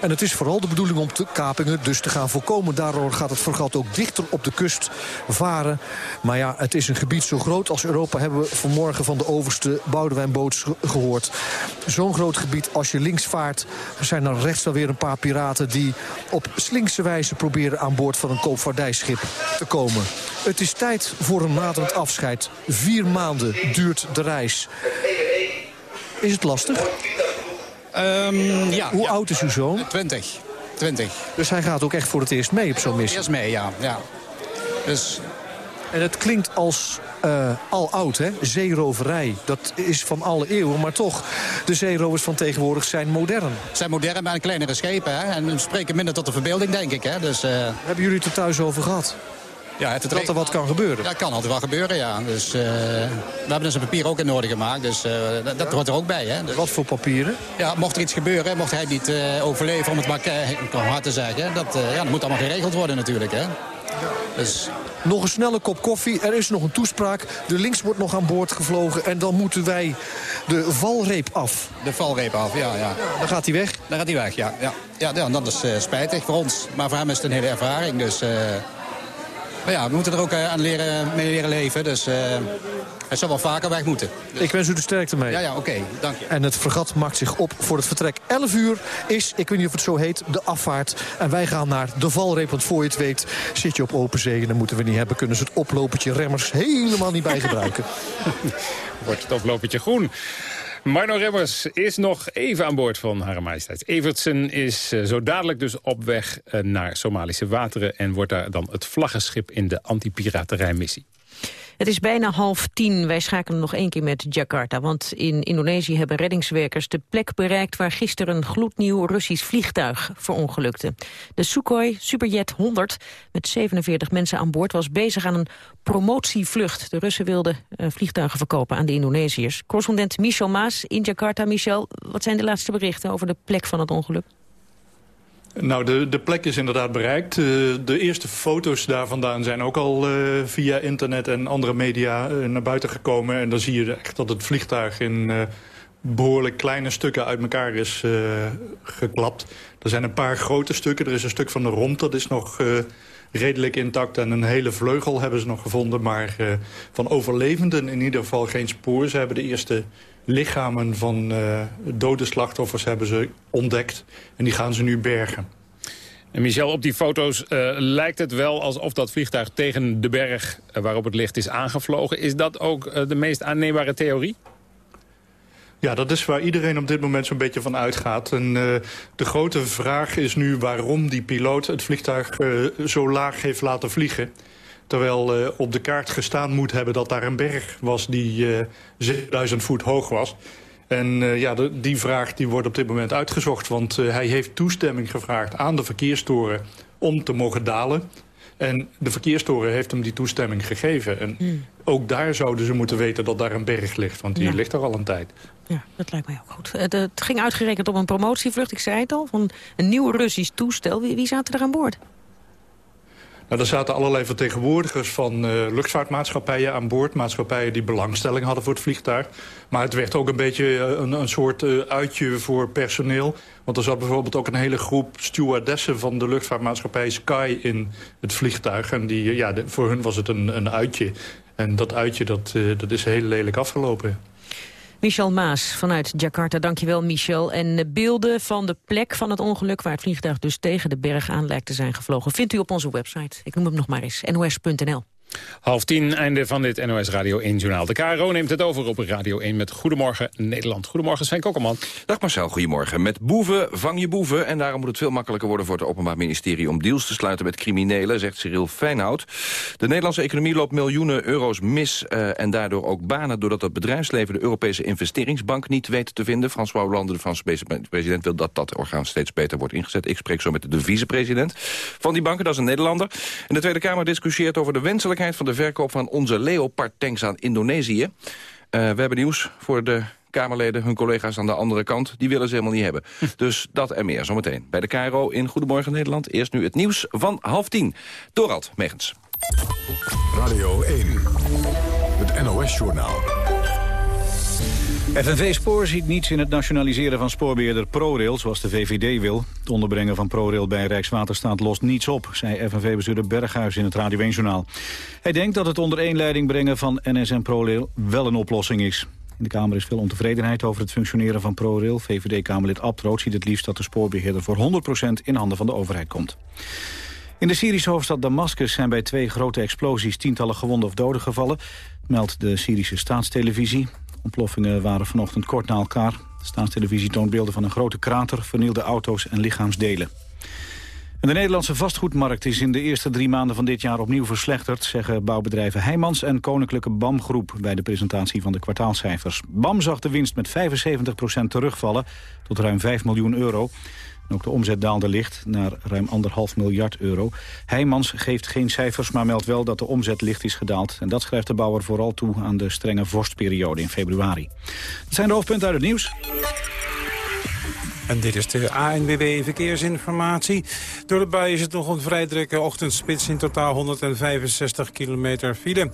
En het is vooral de bedoeling om de kapingen dus te gaan voorkomen. Daardoor gaat het fregat ook dichter op de kust varen. Maar ja, het is een gebied zo groot als Europa... hebben we vanmorgen van de overste Boudewijnboots gehoord. Zo'n groot gebied, als je links vaart... zijn er rechts alweer een paar piraten... die op slinkse wijze proberen aan boord van een koopvaardijschip te komen. Het is tijd voor een naderend afscheid. Vier maanden duurt de reis. Is het lastig? Um, ja, Hoe ja. oud is uw zoon? 20. 20. Dus hij gaat ook echt voor het eerst mee op zo'n missie? Eerst mee, ja. ja. Dus... En het klinkt als uh, al oud, hè? Zeeroverij. Dat is van alle eeuwen, maar toch, de zeerovers van tegenwoordig zijn modern. Zijn modern, maar kleinere schepen, hè? En spreken minder tot de verbeelding, denk ik, hè? Dus, uh... Hebben jullie het er thuis over gehad? Ja, het dat er wat kan gebeuren? Ja, kan altijd wel gebeuren, ja. Dus, uh, we hebben dus een papier ook in orde gemaakt, dus uh, dat, hoort er ook bij. Hè. Dus, wat voor papieren? Ja, mocht er iets gebeuren, mocht hij niet uh, overleven, om het maar hard te zeggen. Dat, ja, dat moet allemaal geregeld worden natuurlijk. Hè. Dus... Nog een snelle kop koffie, er is nog een toespraak. De links wordt nog aan boord gevlogen en dan moeten wij de valreep af. De valreep af, ja. ja. dan gaat hij weg? Dan gaat hij weg, ja. ja. ja, ja dat is spijtig voor ons. Maar voor hem is het een hele ervaring, dus... Maar ja, we moeten er ook aan leren, mee leren leven. Dus uh, hij zal wel vaker weg moeten. Dus... Ik wens u er sterkte mee. Ja, ja, oké. Okay, dank je. En het fregat maakt zich op voor het vertrek. 11 uur is, ik weet niet of het zo heet, de afvaart. En wij gaan naar de valreep. Want voor je het weet zit je op open zee. En dat moeten we niet hebben. Kunnen ze het oplopertje remmers helemaal niet bij gebruiken. Wordt het oplopertje groen. Marno Remmers is nog even aan boord van Hare Majesteit. Evertsen is uh, zo dadelijk dus op weg uh, naar Somalische wateren... en wordt daar dan het vlaggenschip in de anti-piraterijmissie. Het is bijna half tien. Wij schakelen nog één keer met Jakarta. Want in Indonesië hebben reddingswerkers de plek bereikt... waar gisteren een gloednieuw Russisch vliegtuig verongelukte. De Sukhoi Superjet 100 met 47 mensen aan boord... was bezig aan een promotievlucht. De Russen wilden uh, vliegtuigen verkopen aan de Indonesiërs. Correspondent Michel Maas in Jakarta. Michel, wat zijn de laatste berichten over de plek van het ongeluk? Nou, de, de plek is inderdaad bereikt. Uh, de eerste foto's daar vandaan zijn ook al uh, via internet en andere media uh, naar buiten gekomen. En dan zie je echt dat het vliegtuig in behoorlijk kleine stukken uit elkaar is geklapt. Er zijn een paar grote stukken. Er is een stuk van de romp, dat is nog redelijk intact. En een hele vleugel hebben ze nog gevonden. Maar van overlevenden in ieder geval geen spoor. Ze hebben de eerste lichamen van uh, dode slachtoffers hebben ze ontdekt. En die gaan ze nu bergen. En Michel, op die foto's uh, lijkt het wel alsof dat vliegtuig tegen de berg uh, waarop het ligt is aangevlogen. Is dat ook de meest aanneembare theorie? Ja, dat is waar iedereen op dit moment zo'n beetje van uitgaat. En uh, de grote vraag is nu waarom die piloot het vliegtuig uh, zo laag heeft laten vliegen. Terwijl uh, op de kaart gestaan moet hebben dat daar een berg was die uh, 7000 voet hoog was. En uh, ja, de, die vraag die wordt op dit moment uitgezocht. Want hij heeft toestemming gevraagd aan de verkeerstoren om te mogen dalen. En de verkeerstoren heeft hem die toestemming gegeven. En hmm. ook daar zouden ze moeten weten dat daar een berg ligt. Want die ja. ligt er al een tijd. Ja, dat lijkt mij ook goed. Het, het, ging uitgerekend op een promotievlucht, ik zei het al, van een nieuw Russisch toestel. Wie, wie zaten er aan boord? Nou, er zaten allerlei vertegenwoordigers van uh, luchtvaartmaatschappijen aan boord. Maatschappijen die belangstelling hadden voor het vliegtuig. Maar het werd ook een beetje een, een soort uh, uitje voor personeel. Want er zat bijvoorbeeld ook een hele groep stewardessen van de luchtvaartmaatschappij Sky in het vliegtuig. En die, ja, voor hun was het een, een uitje. En dat uitje dat, dat is heel lelijk afgelopen. Michel Maas vanuit Jakarta, dankjewel Michel. En de beelden van de plek van het ongeluk... waar het vliegtuig dus tegen de berg aan lijkt te zijn gevlogen... vindt u op onze website. Ik noem hem nog maar eens, nos.nl. Half tien, einde van dit NOS Radio 1-journaal. De KRO neemt het over op Radio 1 met Goedemorgen Nederland. Goedemorgen Sven Kokkelman. Dag Marcel, goedemorgen. Met boeven vang je boeven... en daarom moet het veel makkelijker worden voor het Openbaar Ministerie... om deals te sluiten met criminelen, zegt Cyril Feinhout. De Nederlandse economie loopt miljoenen euro's mis... Uh, en daardoor ook banen doordat het bedrijfsleven... de Europese investeringsbank niet weet te vinden. François Hollande, de Franse president, wil dat dat orgaan steeds beter wordt ingezet. Ik spreek zo met de vicepresident van die banken, dat is een Nederlander. En de Tweede Kamer discussieert over de van de verkoop van onze Leopard-tanks aan Indonesië. Uh, we hebben nieuws voor de Kamerleden, hun collega's aan de andere kant. Die willen ze helemaal niet hebben. Dus dat en meer zometeen. Bij de KRO in Goedemorgen Nederland. Eerst nu het nieuws van half tien. Dorald Megens. Radio 1, het NOS-journaal. FNV Spoor ziet niets in het nationaliseren van spoorbeheerder ProRail, zoals de VVD wil. Het onderbrengen van ProRail bij Rijkswaterstaat lost niets op, zei FNV-bestuurder Berghuis in het Radio 1-journaal. Hij denkt dat het onder één leiding brengen van NS en ProRail wel een oplossing is. In de Kamer is veel ontevredenheid over het functioneren van ProRail. VVD-Kamerlid Abtroot ziet het liefst dat de spoorbeheerder voor 100% in handen van de overheid komt. In de Syrische hoofdstad Damascus zijn bij twee grote explosies tientallen gewonden of doden gevallen, meldt de Syrische staatstelevisie. Ontploffingen waren vanochtend kort na elkaar. De staatstelevisie toont beelden van een grote krater, vernielde auto's en lichaamsdelen. En de Nederlandse vastgoedmarkt is in de eerste drie maanden van dit jaar opnieuw verslechterd, zeggen bouwbedrijven Heijmans en Koninklijke BAM Groep bij de presentatie van de kwartaalcijfers. BAM zag de winst met 75% terugvallen tot ruim 5 miljoen euro ook de omzet daalde licht naar ruim anderhalf miljard euro. Heijmans geeft geen cijfers, maar meldt wel dat de omzet licht is gedaald. En dat schrijft de bouwer vooral toe aan de strenge vorstperiode in februari. Dat zijn de hoofdpunten uit het nieuws. En dit is de ANWB Verkeersinformatie. Door de bui is het nog een vrij drukke ochtendspits. In totaal 165 kilometer file.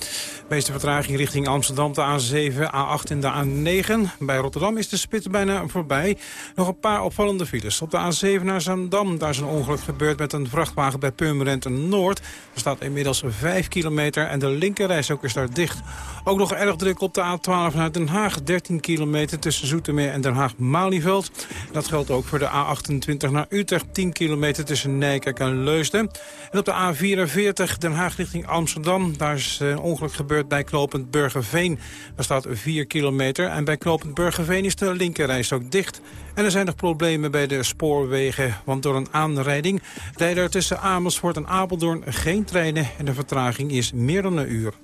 Meeste vertraging richting Amsterdam, de A7, A8 en de A9. Bij Rotterdam is de spits bijna voorbij. Nog een paar opvallende files. Op de A7 naar Zandam, daar is een ongeluk gebeurd met een vrachtwagen bij Purmerend Noord. Er staat inmiddels 5 kilometer en de linkerreis ook is daar dicht. Ook nog erg druk op de A12 naar Den Haag. 13 kilometer tussen Zoetermeer en Den Haag-Malieveld. Dat geldt ook voor de A28 naar Utrecht. 10 kilometer tussen Nijkerk en Leusden. En op de A44 Den Haag richting Amsterdam. Daar is een ongeluk gebeurd bij knooppunt Burgerveen. Daar staat 4 kilometer. En bij knooppunt Burgerveen is de linkerreis ook dicht. En er zijn nog problemen bij de spoorwegen. Want door een aanrijding rijden er tussen Amersfoort en Apeldoorn geen treinen. En de vertraging is meer dan een uur.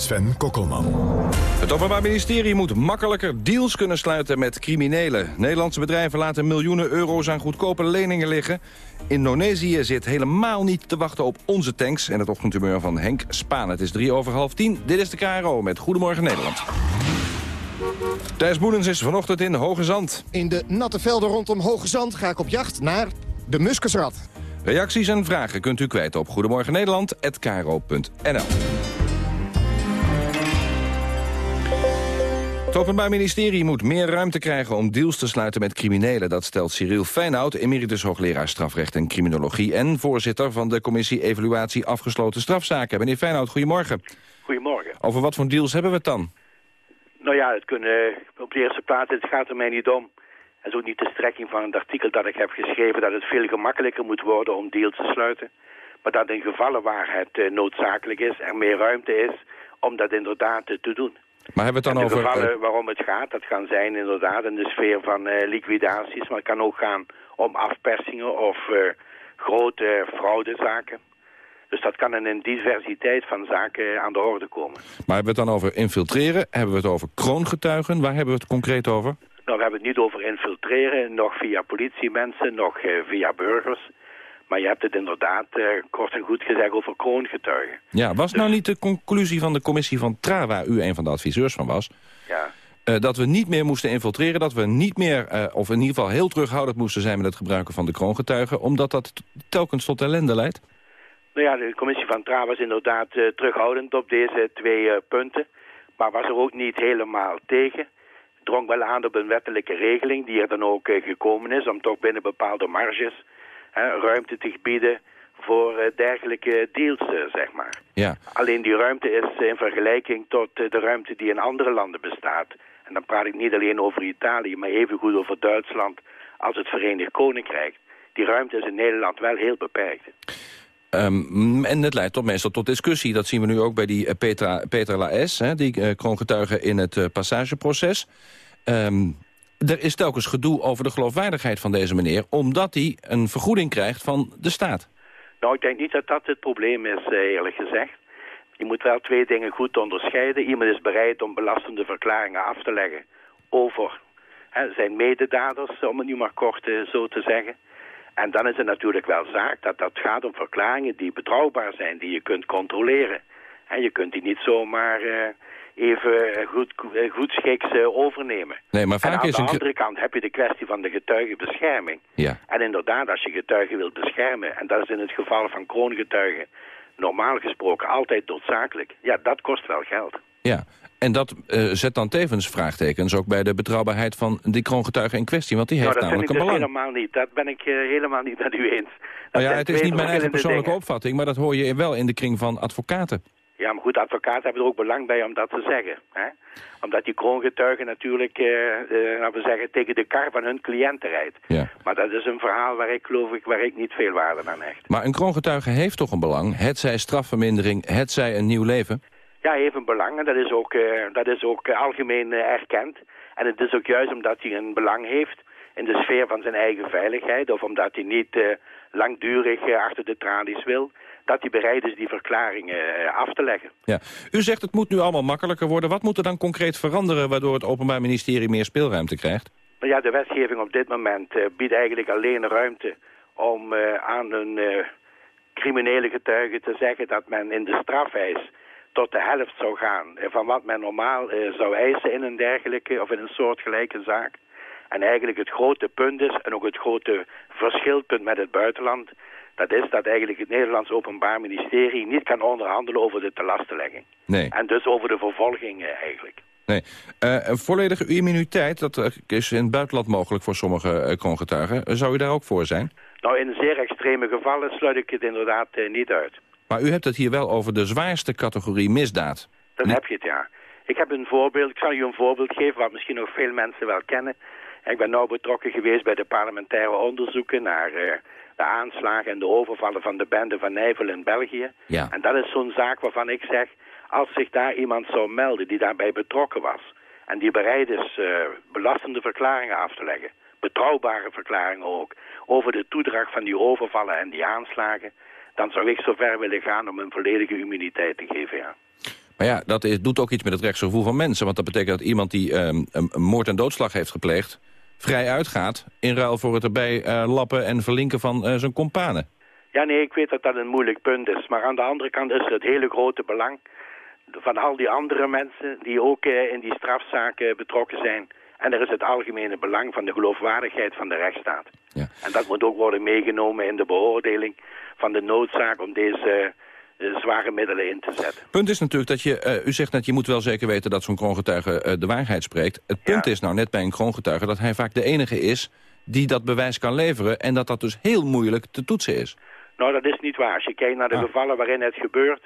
Sven Kokkelman. Het Openbaar Ministerie moet makkelijker deals kunnen sluiten met criminelen. Nederlandse bedrijven laten miljoenen euro's aan goedkope leningen liggen. Indonesië zit helemaal niet te wachten op onze tanks... en het ochtendhumeur van Henk Spaan. Het is drie over half tien. Dit is de KRO met Goedemorgen Nederland. Thijs Boelens is vanochtend in Hoge Zand. In de natte velden rondom Hoge Zand ga ik op jacht naar de muskusrat. Reacties en vragen kunt u kwijt op goedemorgennederland.nl. Het Openbaar Ministerie moet meer ruimte krijgen om deals te sluiten met criminelen. Dat stelt Cyril Feyenoord, emeritus hoogleraar strafrecht en criminologie... en voorzitter van de commissie Evaluatie Afgesloten Strafzaken. Meneer Feyenoord, goedemorgen. Goedemorgen. Over wat voor deals hebben we het dan? Nou ja, het kunnen, op de eerste plaats, het gaat er mij niet om. Het is ook niet de strekking van het artikel dat ik heb geschreven... dat het veel gemakkelijker moet worden om deals te sluiten. Maar dat in gevallen waar het uh, noodzakelijk is, er meer ruimte is om dat inderdaad te doen. Maar hebben we het dan de over... gevallen waarom het gaat, dat kan zijn inderdaad in de sfeer van uh, liquidaties. Maar het kan ook gaan om afpersingen of uh, grote fraudezaken. Dus dat kan in een diversiteit van zaken aan de orde komen. Maar hebben we het dan over infiltreren? Hebben we het over kroongetuigen? Waar hebben we het concreet over? Nou, we hebben het niet over infiltreren, nog via politiemensen, nog uh, via burgers. Maar je hebt het inderdaad uh, kort en goed gezegd over kroongetuigen. Ja, was nou niet de conclusie van de commissie van TRA... waar u een van de adviseurs van was... Ja. Uh, dat we niet meer moesten infiltreren, dat we niet meer... Uh, of in ieder geval heel terughoudend moesten zijn met het gebruiken van de kroongetuigen... omdat dat telkens tot ellende leidt? Nou ja, de commissie van Tra was inderdaad terughoudend op deze twee punten. Maar was er ook niet helemaal tegen. Drong wel aan op een wettelijke regeling die er dan ook gekomen is... om toch binnen bepaalde marges ruimte te bieden voor dergelijke deals, zeg maar. Ja. Alleen die ruimte is in vergelijking tot de ruimte die in andere landen bestaat. En dan praat ik niet alleen over Italië, maar evengoed over Duitsland als het Verenigd Koninkrijk. Die ruimte is in Nederland wel heel beperkt. Um, en het leidt tot meestal tot discussie. Dat zien we nu ook bij die Petra, Petra Laes, hè, die uh, kroongetuige in het uh, passageproces. Um, er is telkens gedoe over de geloofwaardigheid van deze meneer... omdat hij een vergoeding krijgt van de staat. Nou, ik denk niet dat dat het probleem is, eerlijk gezegd. Je moet wel twee dingen goed onderscheiden. Iemand is bereid om belastende verklaringen af te leggen over hè, zijn mededaders, om het nu maar kort zo te zeggen. En dan is het natuurlijk wel zaak dat dat gaat om verklaringen die betrouwbaar zijn, die je kunt controleren. En je kunt die niet zomaar uh, even goed, goedschiks uh, overnemen. Nee, maar vaak en aan is de een... andere kant heb je de kwestie van de getuigenbescherming. Ja. En inderdaad, als je getuigen wilt beschermen, en dat is in het geval van kroongetuigen normaal gesproken altijd noodzakelijk, ja, dat kost wel geld. Ja, en dat uh, zet dan tevens vraagtekens ook bij de betrouwbaarheid van die kroongetuige in kwestie. Want die heeft nou, dat namelijk vind ik een dus belang. helemaal niet. Dat ben ik uh, helemaal niet met u eens. Dat Nou ja, het is niet mijn eigen persoonlijke dingen. opvatting, maar dat hoor je wel in de kring van advocaten. Ja, maar goed, advocaten hebben er ook belang bij om dat te zeggen. Hè? Omdat die kroongetuigen natuurlijk, eh, eh, laten we zeggen, tegen de kar van hun cliënten rijdt. Ja. Maar dat is een verhaal waar ik geloof ik, waar ik niet veel waarde aan hecht. Maar een kroongetuige heeft toch een belang? Het zij strafvermindering, het zij een nieuw leven? Ja, hij heeft een belang en dat is ook, eh, dat is ook eh, algemeen eh, erkend. En het is ook juist omdat hij een belang heeft in de sfeer van zijn eigen veiligheid... of omdat hij niet langdurig achter de tralies wil... dat hij bereid is die verklaringen eh, af te leggen. Ja. U zegt het moet nu allemaal makkelijker worden. Wat moet er dan concreet veranderen waardoor het Openbaar Ministerie meer speelruimte krijgt? Maar ja, de wetgeving op dit moment eh, biedt eigenlijk alleen ruimte om eh, aan een criminele getuige te zeggen dat men in de strafeis tot de helft zou gaan van wat men normaal zou eisen in een dergelijke of in een soortgelijke zaak. En eigenlijk het grote punt is, en ook het grote verschilpunt met het buitenland, dat is dat eigenlijk het Nederlands Openbaar Ministerie niet kan onderhandelen over de telastenlegging. Nee. En dus over de vervolging eigenlijk. Nee. Een volledige immuniteit, dat eh, is in het buitenland mogelijk voor sommige uh, kroongetuigen. Zou u daar ook voor zijn? Nou, in zeer extreme gevallen sluit ik het inderdaad niet uit. Maar u hebt het hier wel over de zwaarste categorie misdaad. Dan heb je het, ja. Ik heb een voorbeeld, ik zal u een voorbeeld geven wat misschien nog veel mensen wel kennen. Ik ben nou betrokken geweest bij de parlementaire onderzoeken naar de aanslagen en de overvallen van de bende van Nijvel in België. Ja. En dat is zo'n zaak waarvan ik zeg, als zich daar iemand zou melden die daarbij betrokken was... en die bereid is eh, belastende verklaringen af te leggen, betrouwbare verklaringen ook... over de toedracht van die overvallen en die aanslagen... dan zou ik zover willen gaan om een volledige immuniteit te geven, ja. Maar ja, dat is, doet ook iets met het rechtsgevoel van mensen. Want dat betekent dat iemand die ehm, een, een moord en doodslag heeft gepleegd... vrij uitgaat in ruil voor het erbij eh, lappen en verlinken van eh, zijn kompanen. Ja, nee, ik weet dat dat een moeilijk punt is. Maar aan de andere kant is het hele grote belang van al die andere mensen die ook eh, in die strafzaken betrokken zijn. En er is het algemene belang van de geloofwaardigheid van de rechtsstaat. Ja. En dat moet ook worden meegenomen in de beoordeling van de noodzaak om deze zware middelen in te zetten. Punt is natuurlijk dat je, eh, u zegt net, je moet wel zeker weten dat zo'n kroongetuige eh, de waarheid spreekt. Het punt is nou net bij een kroongetuige dat hij vaak de enige is die dat bewijs kan leveren. En dat dat dus heel moeilijk te toetsen is. Nou, dat is niet waar. Als je kijkt naar de Ah. gevallen waarin het gebeurt...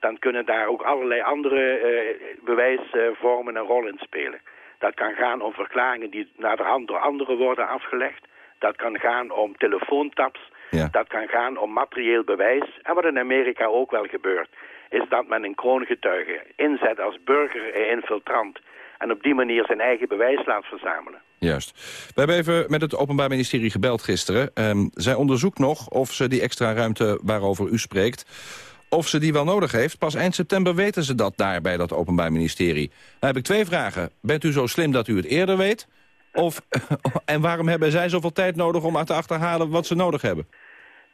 dan kunnen daar ook allerlei andere eh, bewijsvormen een rol in spelen. Dat kan gaan om verklaringen die naar de hand door anderen worden afgelegd. Dat kan gaan om telefoontaps. Ja. Dat kan gaan om materieel bewijs. En wat in Amerika ook wel gebeurt... is dat men een kroongetuige inzet als burger-infiltrant... en op die manier zijn eigen bewijs laat verzamelen. Juist. We hebben even met het Openbaar Ministerie gebeld gisteren. Ehm, zij onderzoekt nog of ze die extra ruimte waarover u spreekt... of ze die wel nodig heeft. Pas eind september weten ze dat daar bij dat Openbaar Ministerie. Dan heb ik twee vragen. Bent u zo slim dat u het eerder weet? Of, en waarom hebben zij zoveel tijd nodig om te achterhalen wat ze nodig hebben?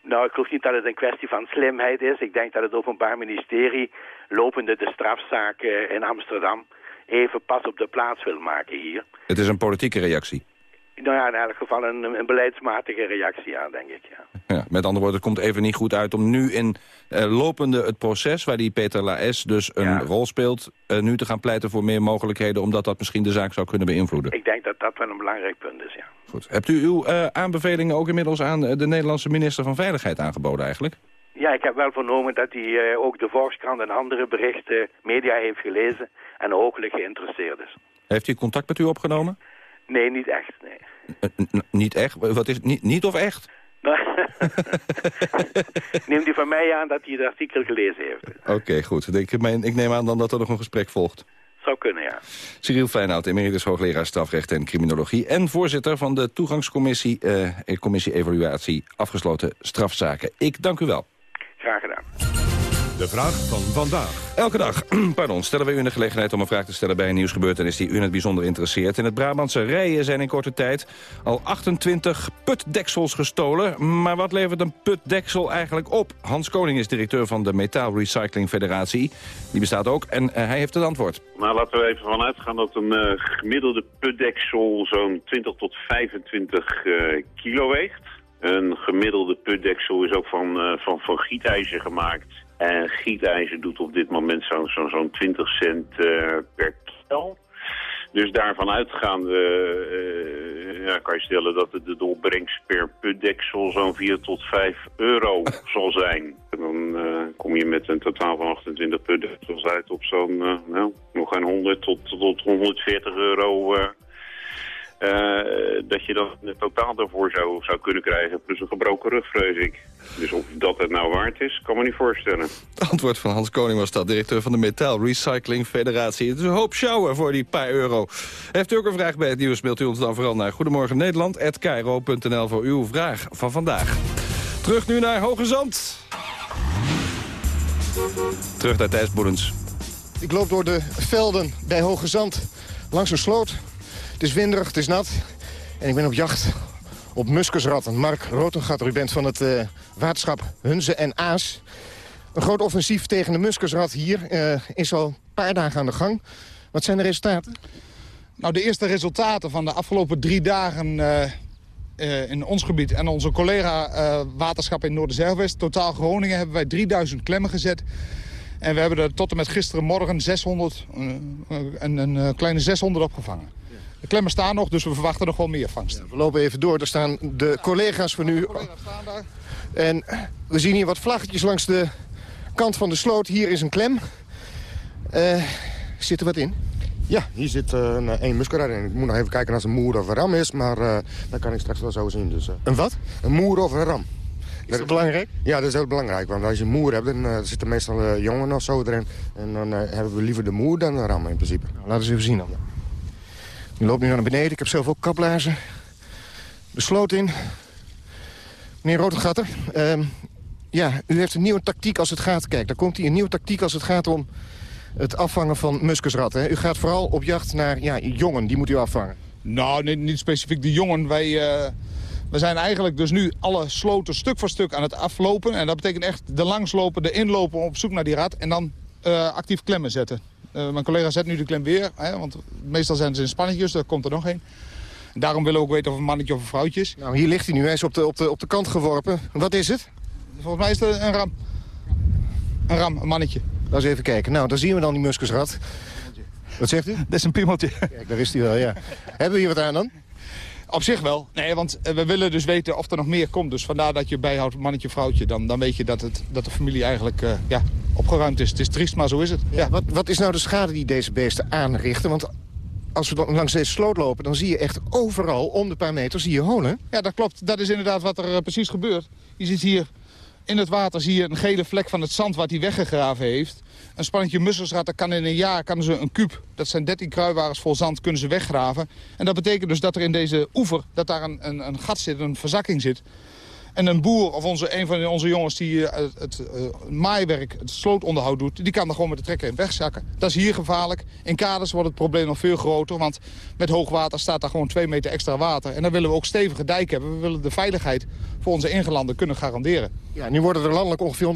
Nou, ik geloof niet dat het een kwestie van slimheid is. Ik denk dat het Openbaar Ministerie lopende de strafzaak in Amsterdam even pas op de plaats wil maken hier. Het is een politieke reactie. Nou ja, in elk geval een, een beleidsmatige reactie aan, denk ik, ja. Ja, met andere woorden, het komt even niet goed uit om nu in uh, lopende het proces... waar die Peter Laes dus een rol speelt, uh, nu te gaan pleiten voor meer mogelijkheden... omdat dat misschien de zaak zou kunnen beïnvloeden. Ik denk dat dat wel een belangrijk punt is, ja. Goed. Hebt u uw uh, aanbevelingen ook inmiddels aan de Nederlandse minister van Veiligheid aangeboden eigenlijk? Ja, ik heb wel vernomen dat hij ook de Volkskrant en andere berichten, media heeft gelezen... en hooglijk geïnteresseerd is. Heeft hij contact met u opgenomen? Nee, niet echt, nee. Niet echt? Wat is niet, niet of echt? Neemt hij van mij aan dat hij het artikel gelezen heeft. Oké, okay, goed. Ik, ik, neem aan dan dat er nog een gesprek volgt. Zou kunnen, ja. Cyril Feyenoord, emeritus hoogleraar strafrecht en criminologie... en voorzitter van de toegangscommissie uh, commissie evaluatie afgesloten strafzaken. Ik dank u wel. Graag gedaan. De vraag van vandaag. Elke dag pardon, stellen we u in de gelegenheid om een vraag te stellen bij een nieuwsgebeurtenis die u in het bijzonder interesseert. In het Brabantse Rijen zijn in korte tijd al 28 putdeksels gestolen. Maar wat levert een putdeksel eigenlijk op? Hans Koning is directeur van de Metaal Recycling Federatie. Die bestaat ook en uh, hij heeft het antwoord. Nou, laten we even vanuit gaan dat een uh, gemiddelde putdeksel zo'n 20 tot 25 uh, kilo weegt. Een gemiddelde putdeksel is ook van, van, van gietijzer gemaakt. En gietijzer doet op dit moment zo'n zo, zo 20 cent uh, per kilo. Dus daarvan uitgaande uh, ja, kan je stellen dat de, de opbrengst per putdeksel zo'n 4 tot 5 euro zal zijn. En dan uh, kom je met een totaal van 28 putdeksels uit op zo'n, nou, nog geen 100 tot, tot 140 euro dat je dan het totaal daarvoor zou, zou kunnen krijgen. Plus een gebroken rug, vrees ik. Dus of dat het nou waard is, kan me niet voorstellen. Het antwoord van Hans Koning was dat, directeur van de Metaal Recycling Federatie. Het is een hoop sjouwen voor die paar euro. Heeft u ook een vraag bij het nieuws, mailt u ons dan vooral naar Goedemorgen Nederland@kro.nl voor uw vraag van vandaag. Terug nu naar Hoge Zand. Terug naar Thijs Boelens. Ik loop door de velden bij Hoge Zand langs een sloot is winderig, het is nat. En ik ben op jacht op muskusratten. Mark Rotengatter, u bent van het uh, waterschap Hunze en Aas. Een groot offensief tegen de muskusrat hier uh, is al een paar dagen aan de gang. Wat zijn de resultaten? Nou, de eerste resultaten van de afgelopen drie dagen uh, in ons gebied... en onze collega waterschap in Noorderzeilwest, totaal Groningen... hebben wij 3000 klemmen gezet. En we hebben er tot en met gisterenmorgen 600, een, een kleine 600 opgevangen. De klemmen staan nog, dus we verwachten nog wel meer vangst. we lopen even door. Daar staan de collega's van u. En we zien hier wat vlaggetjes langs de kant van de sloot. Hier is een klem. Uh, zit er wat in? Ja, hier zit uh, een, een muskeraar in. Ik moet nog even kijken als een moer of een ram is, maar uh, dat kan ik straks wel zo zien. Dus, uh. Een wat? Een moer of een ram. Is dat belangrijk? Ja, dat is heel belangrijk. Want als je een moer hebt, dan zitten meestal jongen of zo erin. En dan hebben we liever de moer dan de ram in principe. Nou, laten we eens even zien dan. Ja. Ik loop nu naar beneden. Ik heb zelf ook kaplaarzen. De sloot in. Meneer Rotengatter, uh, ja, u heeft een nieuwe tactiek als het gaat. Kijk, daar komt hij. Een nieuwe tactiek als het gaat om het afvangen van muskusratten. U gaat vooral op jacht naar ja, jongen, die moet u afvangen. Nou, niet, niet specifiek de jongen. Wij, uh, we zijn eigenlijk dus nu alle sloten stuk voor stuk aan het aflopen. En dat betekent echt de langslopen, de inlopen op zoek naar die rat. En dan uh, actief klemmen zetten. Uh, mijn collega zet nu de klem weer, hè, want meestal zijn ze in spannetjes, daar komt er nog een. Daarom willen we ook weten of een mannetje of een vrouwtje is. Nou, hier ligt hij nu, hij is op de, op, de, op de kant geworpen. Wat is het? Volgens mij is het een ram. Een ram, een mannetje. Laten we even kijken. Nou, dan zien we dan die muskusrat. Wat zegt u? Dat is een piemeltje. Kijk, daar is hij wel, ja. Hebben we hier wat aan dan? Op zich wel. Nee, want eh, we willen dus weten of er nog meer komt. Dus vandaar dat je bijhoudt mannetje, vrouwtje. Dan, dan weet je dat, het, dat de familie eigenlijk uh, ja, opgeruimd is. Het is triest, maar zo is het. Ja, Wat, wat is nou de schade die deze beesten aanrichten? Want als we langs deze sloot lopen, dan zie je echt overal om de paar meter zie je holen. Ja, dat klopt. Dat is inderdaad wat er uh, precies gebeurt. Je ziet hier in het water zie je een gele vlek van het zand wat hij weggegraven heeft. Een spannetje musselsratten kan in een jaar kan ze een kuub, dat zijn 13 kruiwagens vol zand, kunnen ze weggraven. En dat betekent dus dat er in deze oever, dat daar een, een, een gat zit, een verzakking zit. En een boer of onze, een van onze jongens die uh, het, het uh, maaiwerk, het slootonderhoud doet... die kan er gewoon met de trekker in wegzakken. Dat is hier gevaarlijk. In kaders wordt het probleem nog veel groter. Want met hoogwater staat daar gewoon twee meter extra water. En dan willen we ook stevige dijk hebben. We willen de veiligheid voor onze ingelanden kunnen garanderen. Ja, nu worden er landelijk ongeveer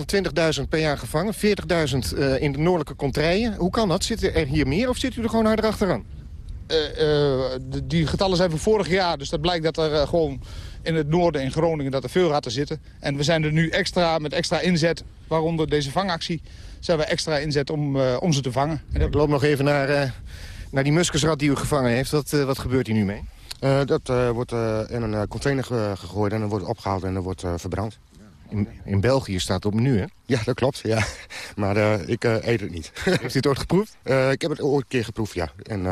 120.000 per jaar gevangen. 40.000 uh, in de noordelijke contraien. Hoe kan dat? Zitten er hier meer of zit u er gewoon harder achteraan? die getallen zijn van vorig jaar. Dus dat blijkt dat er gewoon in het noorden in Groningen dat er veel ratten zitten. En we zijn er nu extra met extra inzet, waaronder deze vangactie... zijn we extra inzet om, om ze te vangen. En ik loop nog even naar, naar die muskusrat die u gevangen heeft. Wat, wat gebeurt hier nu mee? dat wordt in een container gegooid en dan wordt opgehaald en dan wordt verbrand. In, in België staat het op menu, hè? Ja, dat klopt, ja. Maar uh, ik uh, eet het niet. Heeft u het ooit geproefd? Uh, ik heb het ooit een keer geproefd, ja. En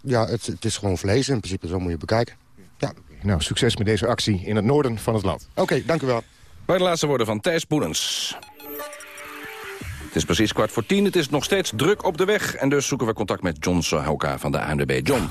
ja, het, het, is gewoon vlees. In principe, zo moet je bekijken. Ja. Nou, succes met deze actie in het noorden van het land. Oké, okay, dank u wel. Bij de laatste woorden van Thijs Boelens. Het is precies kwart voor tien. Het is nog steeds druk op de weg. En dus zoeken we contact met John Sahauka van de ANWB. John.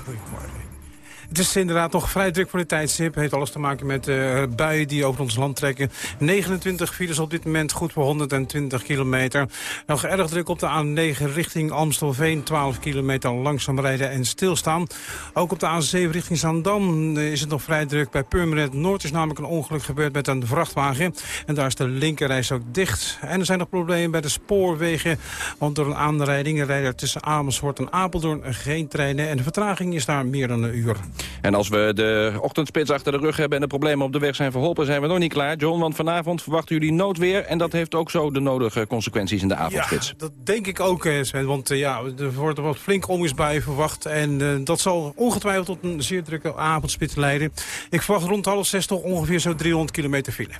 Het is inderdaad nog vrij druk voor de tijdstip. Heeft alles te maken met uh, buien die over ons land trekken. 29 files op dit moment, goed voor 120 kilometer. Nog erg druk op de A9 richting Amstelveen. 12 kilometer langzaam rijden en stilstaan. Ook op de A7 richting Zandam is het nog vrij druk. Bij Purmerend Noord is namelijk een ongeluk gebeurd met een vrachtwagen. En daar is de linkerreis ook dicht. En er zijn nog problemen bij de spoorwegen. Want door een aanrijding rijden tussen Amersfoort en Apeldoorn geen treinen. En de vertraging is daar meer dan een uur. En als we de ochtendspits achter de rug hebben en de problemen op de weg zijn verholpen, zijn we nog niet klaar. John, want vanavond verwachten jullie noodweer en dat heeft ook zo de nodige consequenties in de avondspits. Ja, dat denk ik ook, Sven, want uh, ja, er wordt wat flink onweersbuien verwacht en uh, dat zal ongetwijfeld tot een zeer drukke avondspits leiden. Ik verwacht rond half zes toch ongeveer zo 300 kilometer file.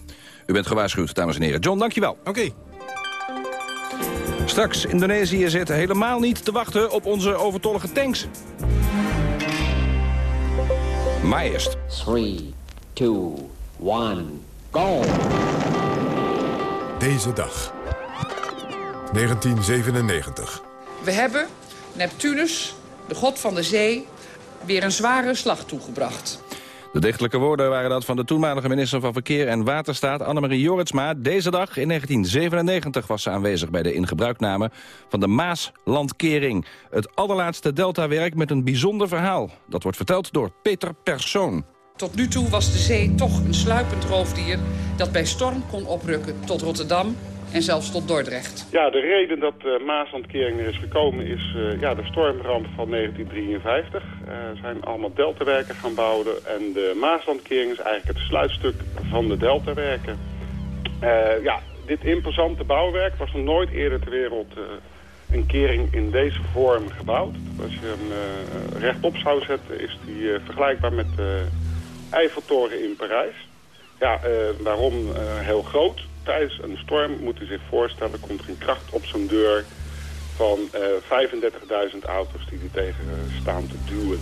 U bent gewaarschuwd, dames en heren. John, dankjewel. Oké. Straks, Indonesië zit helemaal niet te wachten op onze overtollige tanks. Maar eerst. 3, 2, 1, go! Deze dag. 1997. We hebben Neptunus, de god van de zee, weer een zware slag toegebracht. De dichtelijke woorden waren dat van de toenmalige minister van Verkeer en Waterstaat Annemarie Jorritsma. Deze dag in 1997 was ze aanwezig bij de ingebruikname van de Maaslandkering. Het allerlaatste deltawerk met een bijzonder verhaal. Dat wordt verteld door Peter Persoon. Tot nu toe was de zee toch een sluipend roofdier dat bij storm kon oprukken tot Rotterdam en zelfs tot Dordrecht. Ja, de reden dat de uh, Maaslandkering er is gekomen is uh, ja, de stormramp van 1953. Uh, er zijn allemaal deltawerken gaan bouwen en de Maaslandkering is eigenlijk het sluitstuk van de deltawerken. Uh, ja, dit imposante bouwwerk was nog nooit eerder ter wereld een kering in deze vorm gebouwd. Als je hem rechtop zou zetten is die vergelijkbaar met de Eiffeltoren in Parijs. Ja, waarom heel groot? tijdens een storm, moet u zich voorstellen, komt er een kracht op zo'n deur van uh, 35.000 auto's die er tegen staan te duwen.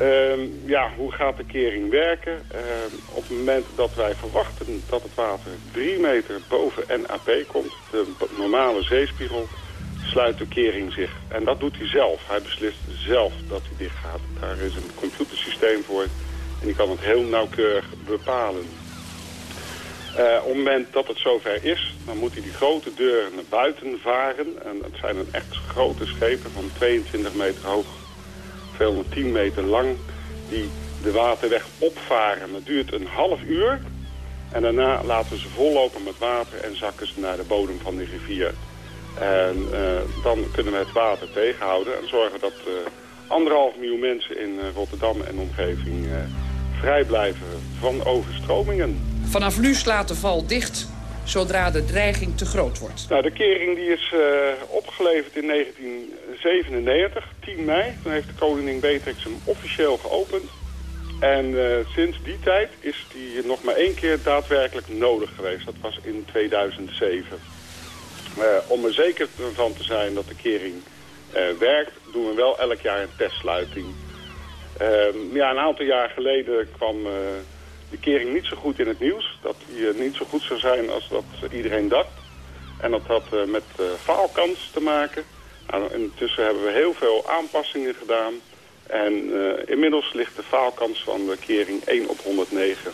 Uh, ja, hoe gaat de kering werken? Uh, op het moment dat wij verwachten dat het water 3 meter boven NAP komt, de normale zeespiegel, sluit de kering zich. En dat doet hij zelf. Hij beslist zelf dat hij dicht gaat. Daar is een computersysteem voor en die kan het heel nauwkeurig bepalen. Uh, op het moment dat het zover is, dan moet hij die grote deur naar buiten varen. En het zijn een echt grote schepen van 22 meter hoog, 210 meter lang, die de waterweg opvaren. Dat duurt een half uur. En daarna laten ze vollopen met water en zakken ze naar de bodem van de rivier. En uh, dan kunnen we het water tegenhouden en zorgen dat uh, anderhalf miljoen mensen in Rotterdam en omgeving vrij blijven van overstromingen. Vanaf nu slaat de val dicht zodra de dreiging te groot wordt. Nou, de kering die is uh, opgeleverd in 1997, 10 mei. Toen heeft de koningin Beatrix hem officieel geopend. En uh, sinds die tijd is die nog maar één keer daadwerkelijk nodig geweest. Dat was in 2007. Uh, om er zeker van te zijn dat de kering werkt, doen we wel elk jaar een testsluiting. Ehm, ja, een aantal jaar geleden kwam de kering niet zo goed in het nieuws. Dat hij niet zo goed zou zijn als dat iedereen dacht. En dat had uh, met uh, faalkans te maken. Nou, intussen hebben we heel veel aanpassingen gedaan. En uh, inmiddels ligt de faalkans van de kering 1 op 109.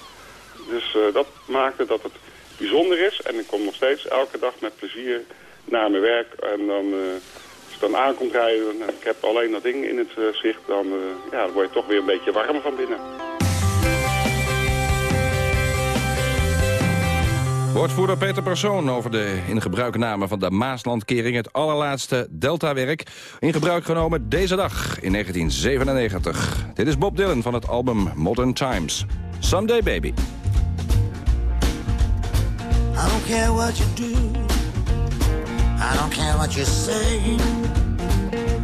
Dus dat maakte dat het bijzonder is. En ik kom nog steeds elke dag met plezier naar mijn werk. En dan, als ik dan aankomt rijden en ik heb alleen dat ding in het zicht... Dan, ja, dan word je toch weer een beetje warm van binnen. Woordvoerder Peter Persoon over de in gebruikname van de Maaslandkering... het allerlaatste Delta-werk in gebruik genomen deze dag in 1997. Dit is Bob Dylan van het album Modern Times. Someday Baby. I don't care what you do. I don't care what you say.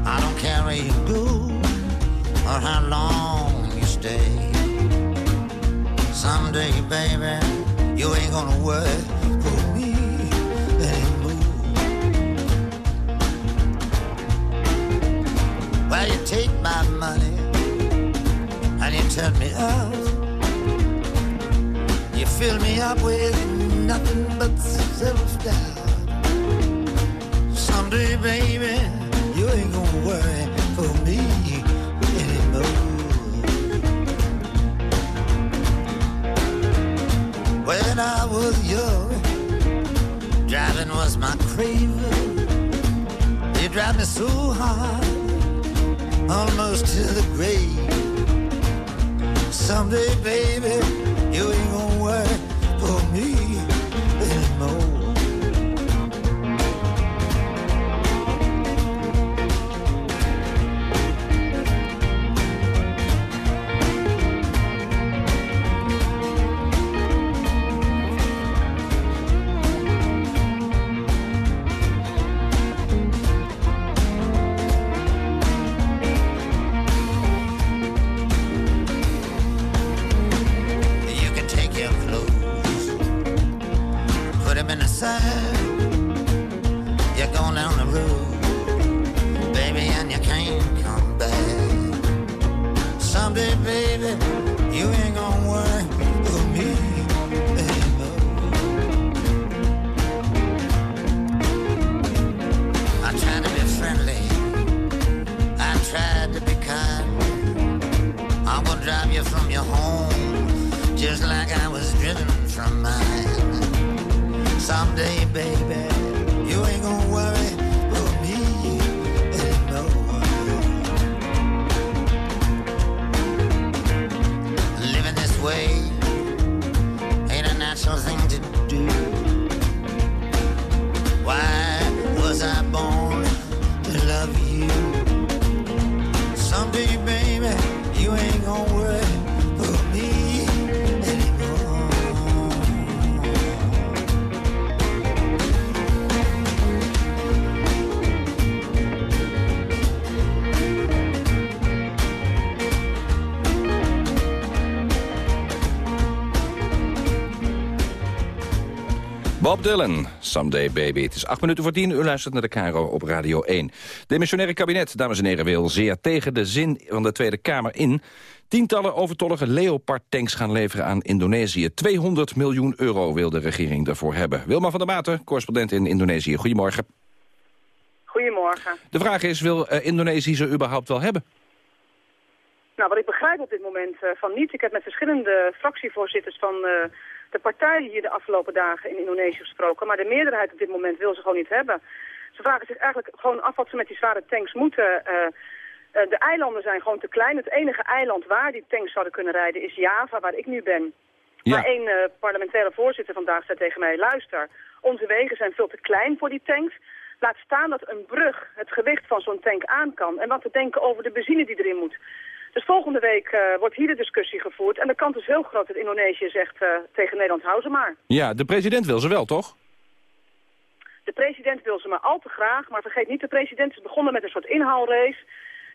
I don't care where you go or how long you stay. Someday, baby, you ain't gonna work for me anymore. Well, you take my money and you turn me out. You fill me up with nothing but self-doubt. Someday, baby, you ain't gonna worry for me When I was young, driving was my craving. You drive me so hard, almost to the grave. Someday, baby, you ain't gonna Bob Dylan, Someday Baby. Het is acht minuten voor tien. U luistert naar de Caro op Radio 1. Demissionaire kabinet, dames en heren, wil zeer tegen de zin van de Tweede Kamer in... tientallen overtollige Leopard-tanks gaan leveren aan Indonesië. 200 miljoen euro wil de regering daarvoor hebben. Wilma van der Maten, correspondent in Indonesië. Goedemorgen. Goedemorgen. De vraag is, wil eh, Indonesië ze überhaupt wel hebben? Nou, wat ik begrijp op dit moment eh, van niet. Ik heb met verschillende fractievoorzitters van eh, de partijen hier de afgelopen dagen in Indonesië gesproken. Maar de meerderheid op dit moment wil ze gewoon niet hebben. Ze vragen zich eigenlijk gewoon af wat ze met die zware tanks moeten. Eh, eh, de eilanden zijn gewoon te klein. Het enige eiland waar die tanks zouden kunnen rijden is Java, waar ik nu ben. Maar één eh, parlementaire voorzitter vandaag zei tegen mij... luister, onze wegen zijn veel te klein voor die tanks. Laat staan dat een brug het gewicht van zo'n tank aan kan. En wat te denken over de benzine die erin moet. Dus volgende week eh, wordt hier de discussie gevoerd. En de kans is heel groot dat Indonesië zegt eh, tegen Nederland, hou ze maar. Ja, de president wil ze wel, toch? De president wil ze maar al te graag. Maar vergeet niet, de president is begonnen met een soort inhaalrace.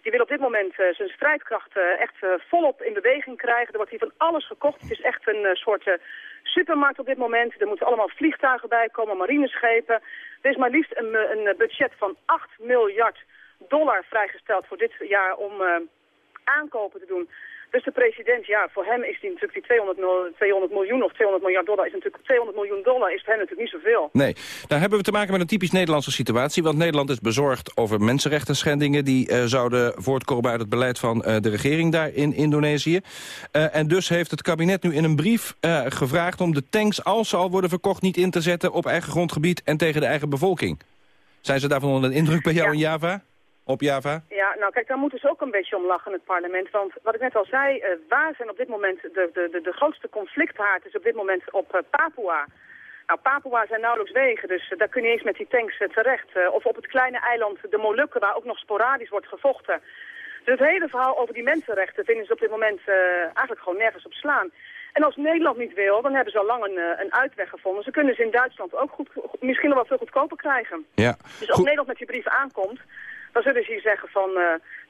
Die wil op dit moment eh, zijn strijdkrachten echt volop in beweging krijgen. Er wordt hier van alles gekocht. Het is echt een soort supermarkt op dit moment. Er moeten allemaal vliegtuigen bij komen, marineschepen. Er is maar liefst een, een budget van 8 miljard dollar vrijgesteld voor dit jaar om aankopen te doen. Dus de president, ja, voor hem is die natuurlijk die 200, mil- 200 miljoen of 200 miljard dollar is natuurlijk 200 miljoen dollar is voor hem natuurlijk niet zoveel. Nee, daar hebben we te maken met een typisch Nederlandse situatie. Want Nederland is bezorgd over mensenrechten schendingen... die eh, zouden voortkomen uit het beleid van eh, de regering daar in Indonesië. Eh, en dus heeft het kabinet nu in een brief gevraagd... om de tanks, als ze al worden verkocht, niet in te zetten... op eigen grondgebied en tegen de eigen bevolking. Zijn ze daarvan onder de indruk bij jou in Java? Op Java? Ja, nou kijk, daar moeten ze ook een beetje om lachen in het parlement. Want wat ik net al zei, eh, waar zijn op dit moment de, de, de, de grootste conflicthaard is op dit moment op eh, Papua. Nou, Papua zijn nauwelijks wegen, dus daar kun je eens met die tanks terecht. of op het kleine eiland de Molukken, waar ook nog sporadisch wordt gevochten. Dus het hele verhaal over die mensenrechten vinden ze op dit moment eigenlijk gewoon nergens op slaan. En als Nederland niet wil, dan hebben ze al lang een, een uitweg gevonden. Ze kunnen ze in Duitsland ook goed, misschien nog wel veel goedkoper krijgen. Ja. Dus als Nederland met die brief aankomt, dan zullen ze hier zeggen van, uh,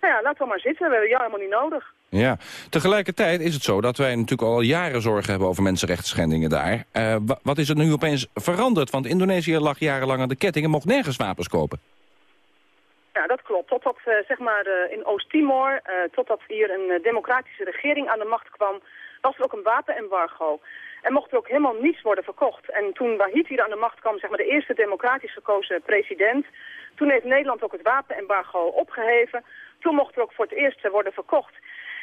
nou ja, laat we maar zitten, we hebben jou helemaal niet nodig. Ja, tegelijkertijd is het zo dat wij natuurlijk al jaren zorgen hebben over mensenrechtsschendingen daar. Uh, wat is er nu opeens veranderd? Want Indonesië lag jarenlang aan de ketting en mocht nergens wapens kopen. Ja, dat klopt. Totdat uh, zeg maar, in Oost-Timor, totdat hier een democratische regering aan de macht kwam, was er ook een wapenembargo. En mocht er ook helemaal niets worden verkocht. En toen Wahid hier aan de macht kwam, zeg maar de eerste democratisch gekozen president... toen heeft Nederland ook het wapenembargo opgeheven. Toen mocht er ook voor het eerst worden verkocht.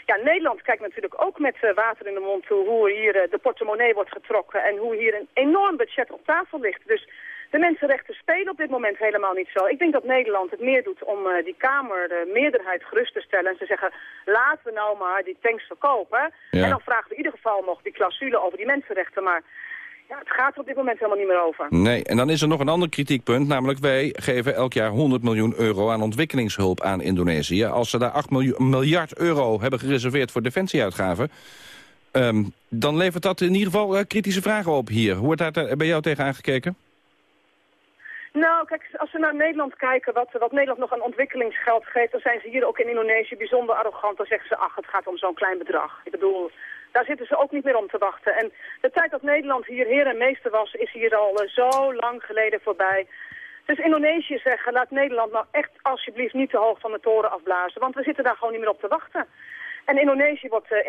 Ja, Nederland kijkt natuurlijk ook met uh, water in de mond toe hoe hier uh, de portemonnee wordt getrokken... en hoe hier een enorm budget op tafel ligt. Dus de mensenrechten spelen op dit moment helemaal niet zo. Ik denk dat Nederland het meer doet om uh, die Kamer, de meerderheid, gerust te stellen. En te zeggen, laten we nou maar die tanks verkopen. En dan vragen we in ieder geval nog die clausule over die mensenrechten. Maar ja, het gaat er op dit moment helemaal niet meer over. Nee, en dan is er nog een ander kritiekpunt. Namelijk, wij geven elk jaar 100 miljoen euro aan ontwikkelingshulp aan Indonesië. Als ze daar 8 miljard euro hebben gereserveerd voor defensieuitgaven... Um, dan levert dat in ieder geval uh, kritische vragen op hier. Hoe wordt daar bij jou tegen aangekeken? Nou, kijk, als we naar Nederland kijken, wat, wat Nederland nog aan ontwikkelingsgeld geeft... dan zijn ze hier ook in Indonesië bijzonder arrogant. Dan zeggen ze, ach, het gaat om zo'n klein bedrag. Ik bedoel, daar zitten ze ook niet meer om te wachten. En de tijd dat Nederland hier heer en meester was, is hier al uh, zo lang geleden voorbij. Dus Indonesië zeggen, laat Nederland nou echt alsjeblieft niet te hoog van de toren afblazen. Want we zitten daar gewoon niet meer op te wachten. En Indonesië wordt uh,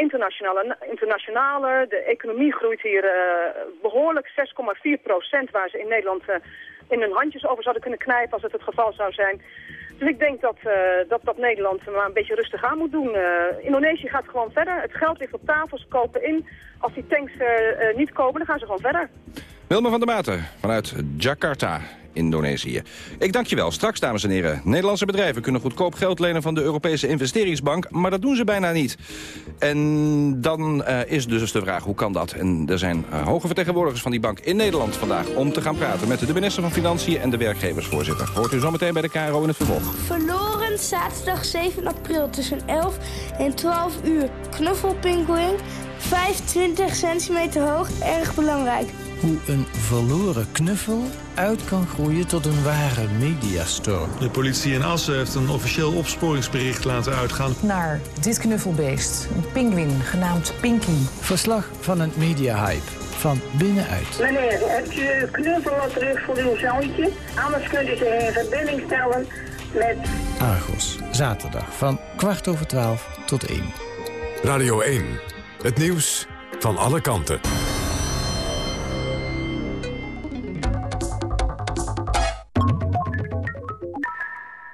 internationaler. De economie groeit hier uh, behoorlijk 6,4 procent, waar ze in Nederland in hun handjes over zouden kunnen knijpen als het het geval zou zijn. Dus ik denk dat, uh, dat, dat Nederland maar een beetje rustig aan moet doen. Uh, Indonesië gaat gewoon verder. Het geld ligt op tafel, ze kopen in. Als die tanks uh, niet komen, dan gaan ze gewoon verder. Wilma van der Maten vanuit Jakarta. Indonesië. Ik dank je wel. Straks, dames en heren. Nederlandse bedrijven kunnen goedkoop geld lenen van de Europese investeringsbank, maar dat doen ze bijna niet. En dan uh, is dus de vraag, hoe kan dat? En er zijn uh, hoge vertegenwoordigers van die bank in Nederland vandaag om te gaan praten met de minister van Financiën en de werkgeversvoorzitter. Hoort u zometeen bij de KRO in het vervolg. Verloren zaterdag 7 april tussen 11 en 12 uur. Knuffelpinguïn, 25 centimeter hoog, erg belangrijk hoe een verloren knuffel uit kan groeien tot een ware mediastorm. De politie in Assen heeft een officieel opsporingsbericht laten uitgaan. Naar dit knuffelbeest, een pinguïn genaamd Pinky. Verslag van een mediahype van binnenuit. Meneer, hebt u knuffel terug voor uw zoontje? Anders kunt u zich in verbinding stellen met... Argos, zaterdag van kwart over twaalf tot één. Radio 1, het nieuws van alle kanten.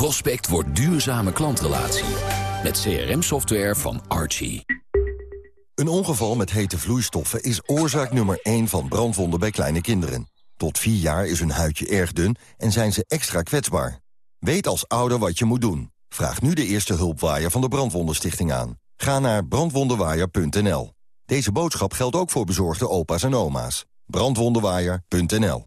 prospect wordt duurzame klantrelatie. Met CRM-software van Archie. Een ongeval met hete vloeistoffen is oorzaak nummer 1 van brandwonden bij kleine kinderen. Tot 4 jaar is hun huidje erg dun en zijn ze extra kwetsbaar. Weet als ouder wat je moet doen. Vraag nu de eerste hulpwaaier van de Brandwondenstichting aan. Ga naar brandwondenwaaier.nl. Deze boodschap geldt ook voor bezorgde opa's en oma's. Brandwondenwaaier.nl